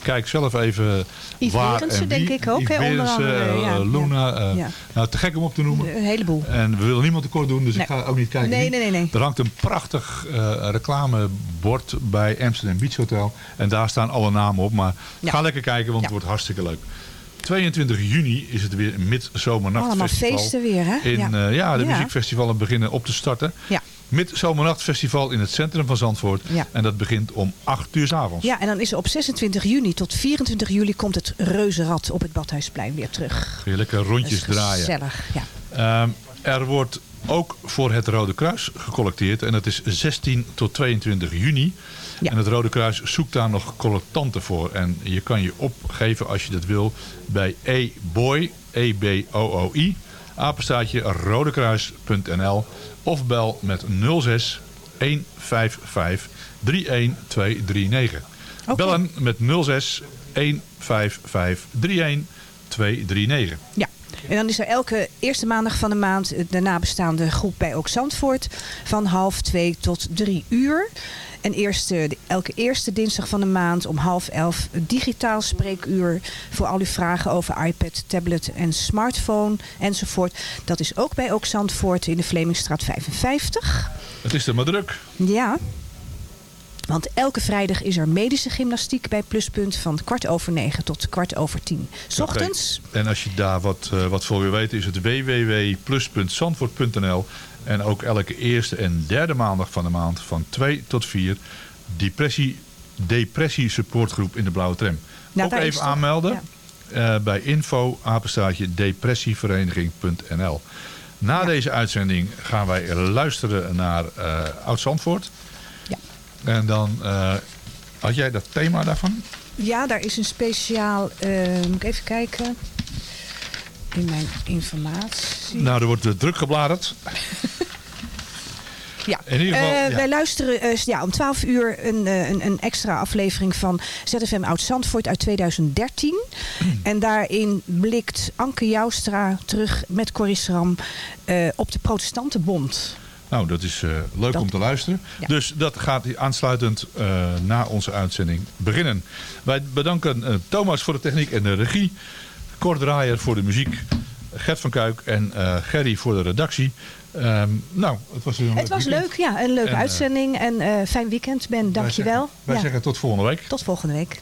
kijk zelf even Yves waar en wie. denk ik ook, Yves onder andere, eh, ja, Luna. eh, Ja. Nou, te gek om op te noemen. Een heleboel. En we willen niemand tekort doen, dus Nee. ik ga ook niet kijken. Nee, nee, nee, nee. Er hangt een prachtig reclamebord bij Amsterdam Beach Hotel. En daar staan alle namen op. Maar Ja. ga lekker kijken, want het wordt hartstikke leuk. 22 juni is het weer een Midzomernachtfestival. Allemaal feesten weer, hè? In, Ja. ja, ja de Ja. muziekfestivalen beginnen op te starten. Ja. Midzomernachtfestival in het centrum van Zandvoort. Ja. En dat begint om 8 uur s avonds. Ja, en dan is er op 26 juni tot 24 juli komt het Reuzenrad op het Badhuisplein weer terug. Je lekker rondjes draaien. Gezellig, ja. Ehm, er wordt ook voor het Rode Kruis gecollecteerd. En dat is 16 tot 22 juni. En het Rode Kruis zoekt daar nog collectanten voor. En je kan je opgeven als je dat wil bij e-boy, E-B-O-O-I, apenstaatje rodekruis.nl of bel met 06 155 31239. Bellen met 06 155 31239. Ja. En dan is er elke eerste maandag van de maand de nabestaande groep bij Ook Zandvoort van half twee tot drie uur. En eerste, de- elke eerste dinsdag van de maand om half elf een digitaal spreekuur voor al uw vragen over iPad, tablet en smartphone enzovoort. Dat is ook bij Ook Zandvoort in de Vlemingstraat 55. Het is er maar druk. Ja. Want elke vrijdag is er medische gymnastiek bij Pluspunt van kwart over negen tot kwart over tien. 's Ochtends. En als je daar wat, eh, wat voor wil weten is het www.plus.zandvoort.nl en ook elke eerste en derde maandag van de maand van 2 tot 4 depressie, depressie supportgroep in de Blauwe Tram. Nou, ook even aanmelden eh, bij info apenstaatje depressievereniging.nl. Na deze uitzending gaan wij luisteren naar eh, Oud-Zandvoort. Ja. En dan eh, had jij dat thema daarvan? Ja, daar is een speciaal, moet ik even kijken mijn informatie. Nou, er wordt eh, druk gebladerd. [laughs] Ja. Geval. Eh, wij luisteren eh, ja, om 12 uur een, een, een, extra aflevering van ZFM Oud-Zandvoort uit 2013. [clears throat] En daarin blikt Anke Joustra terug met Corrie op de protestantenbond. Nou, dat is leuk om te luisteren. Dus dat gaat aansluitend na onze uitzending beginnen. Wij bedanken Thomas voor de techniek en de regie. Kort Draaier voor de muziek. Gert van Kuik en uh, Gerry voor de redactie. Ehm, nou, het was, het was leuk, ja. Een leuke eh, uitzending en eh, fijn weekend, Ben. Dankjewel. Wij zeggen, wij zeggen tot volgende week. Tot volgende week.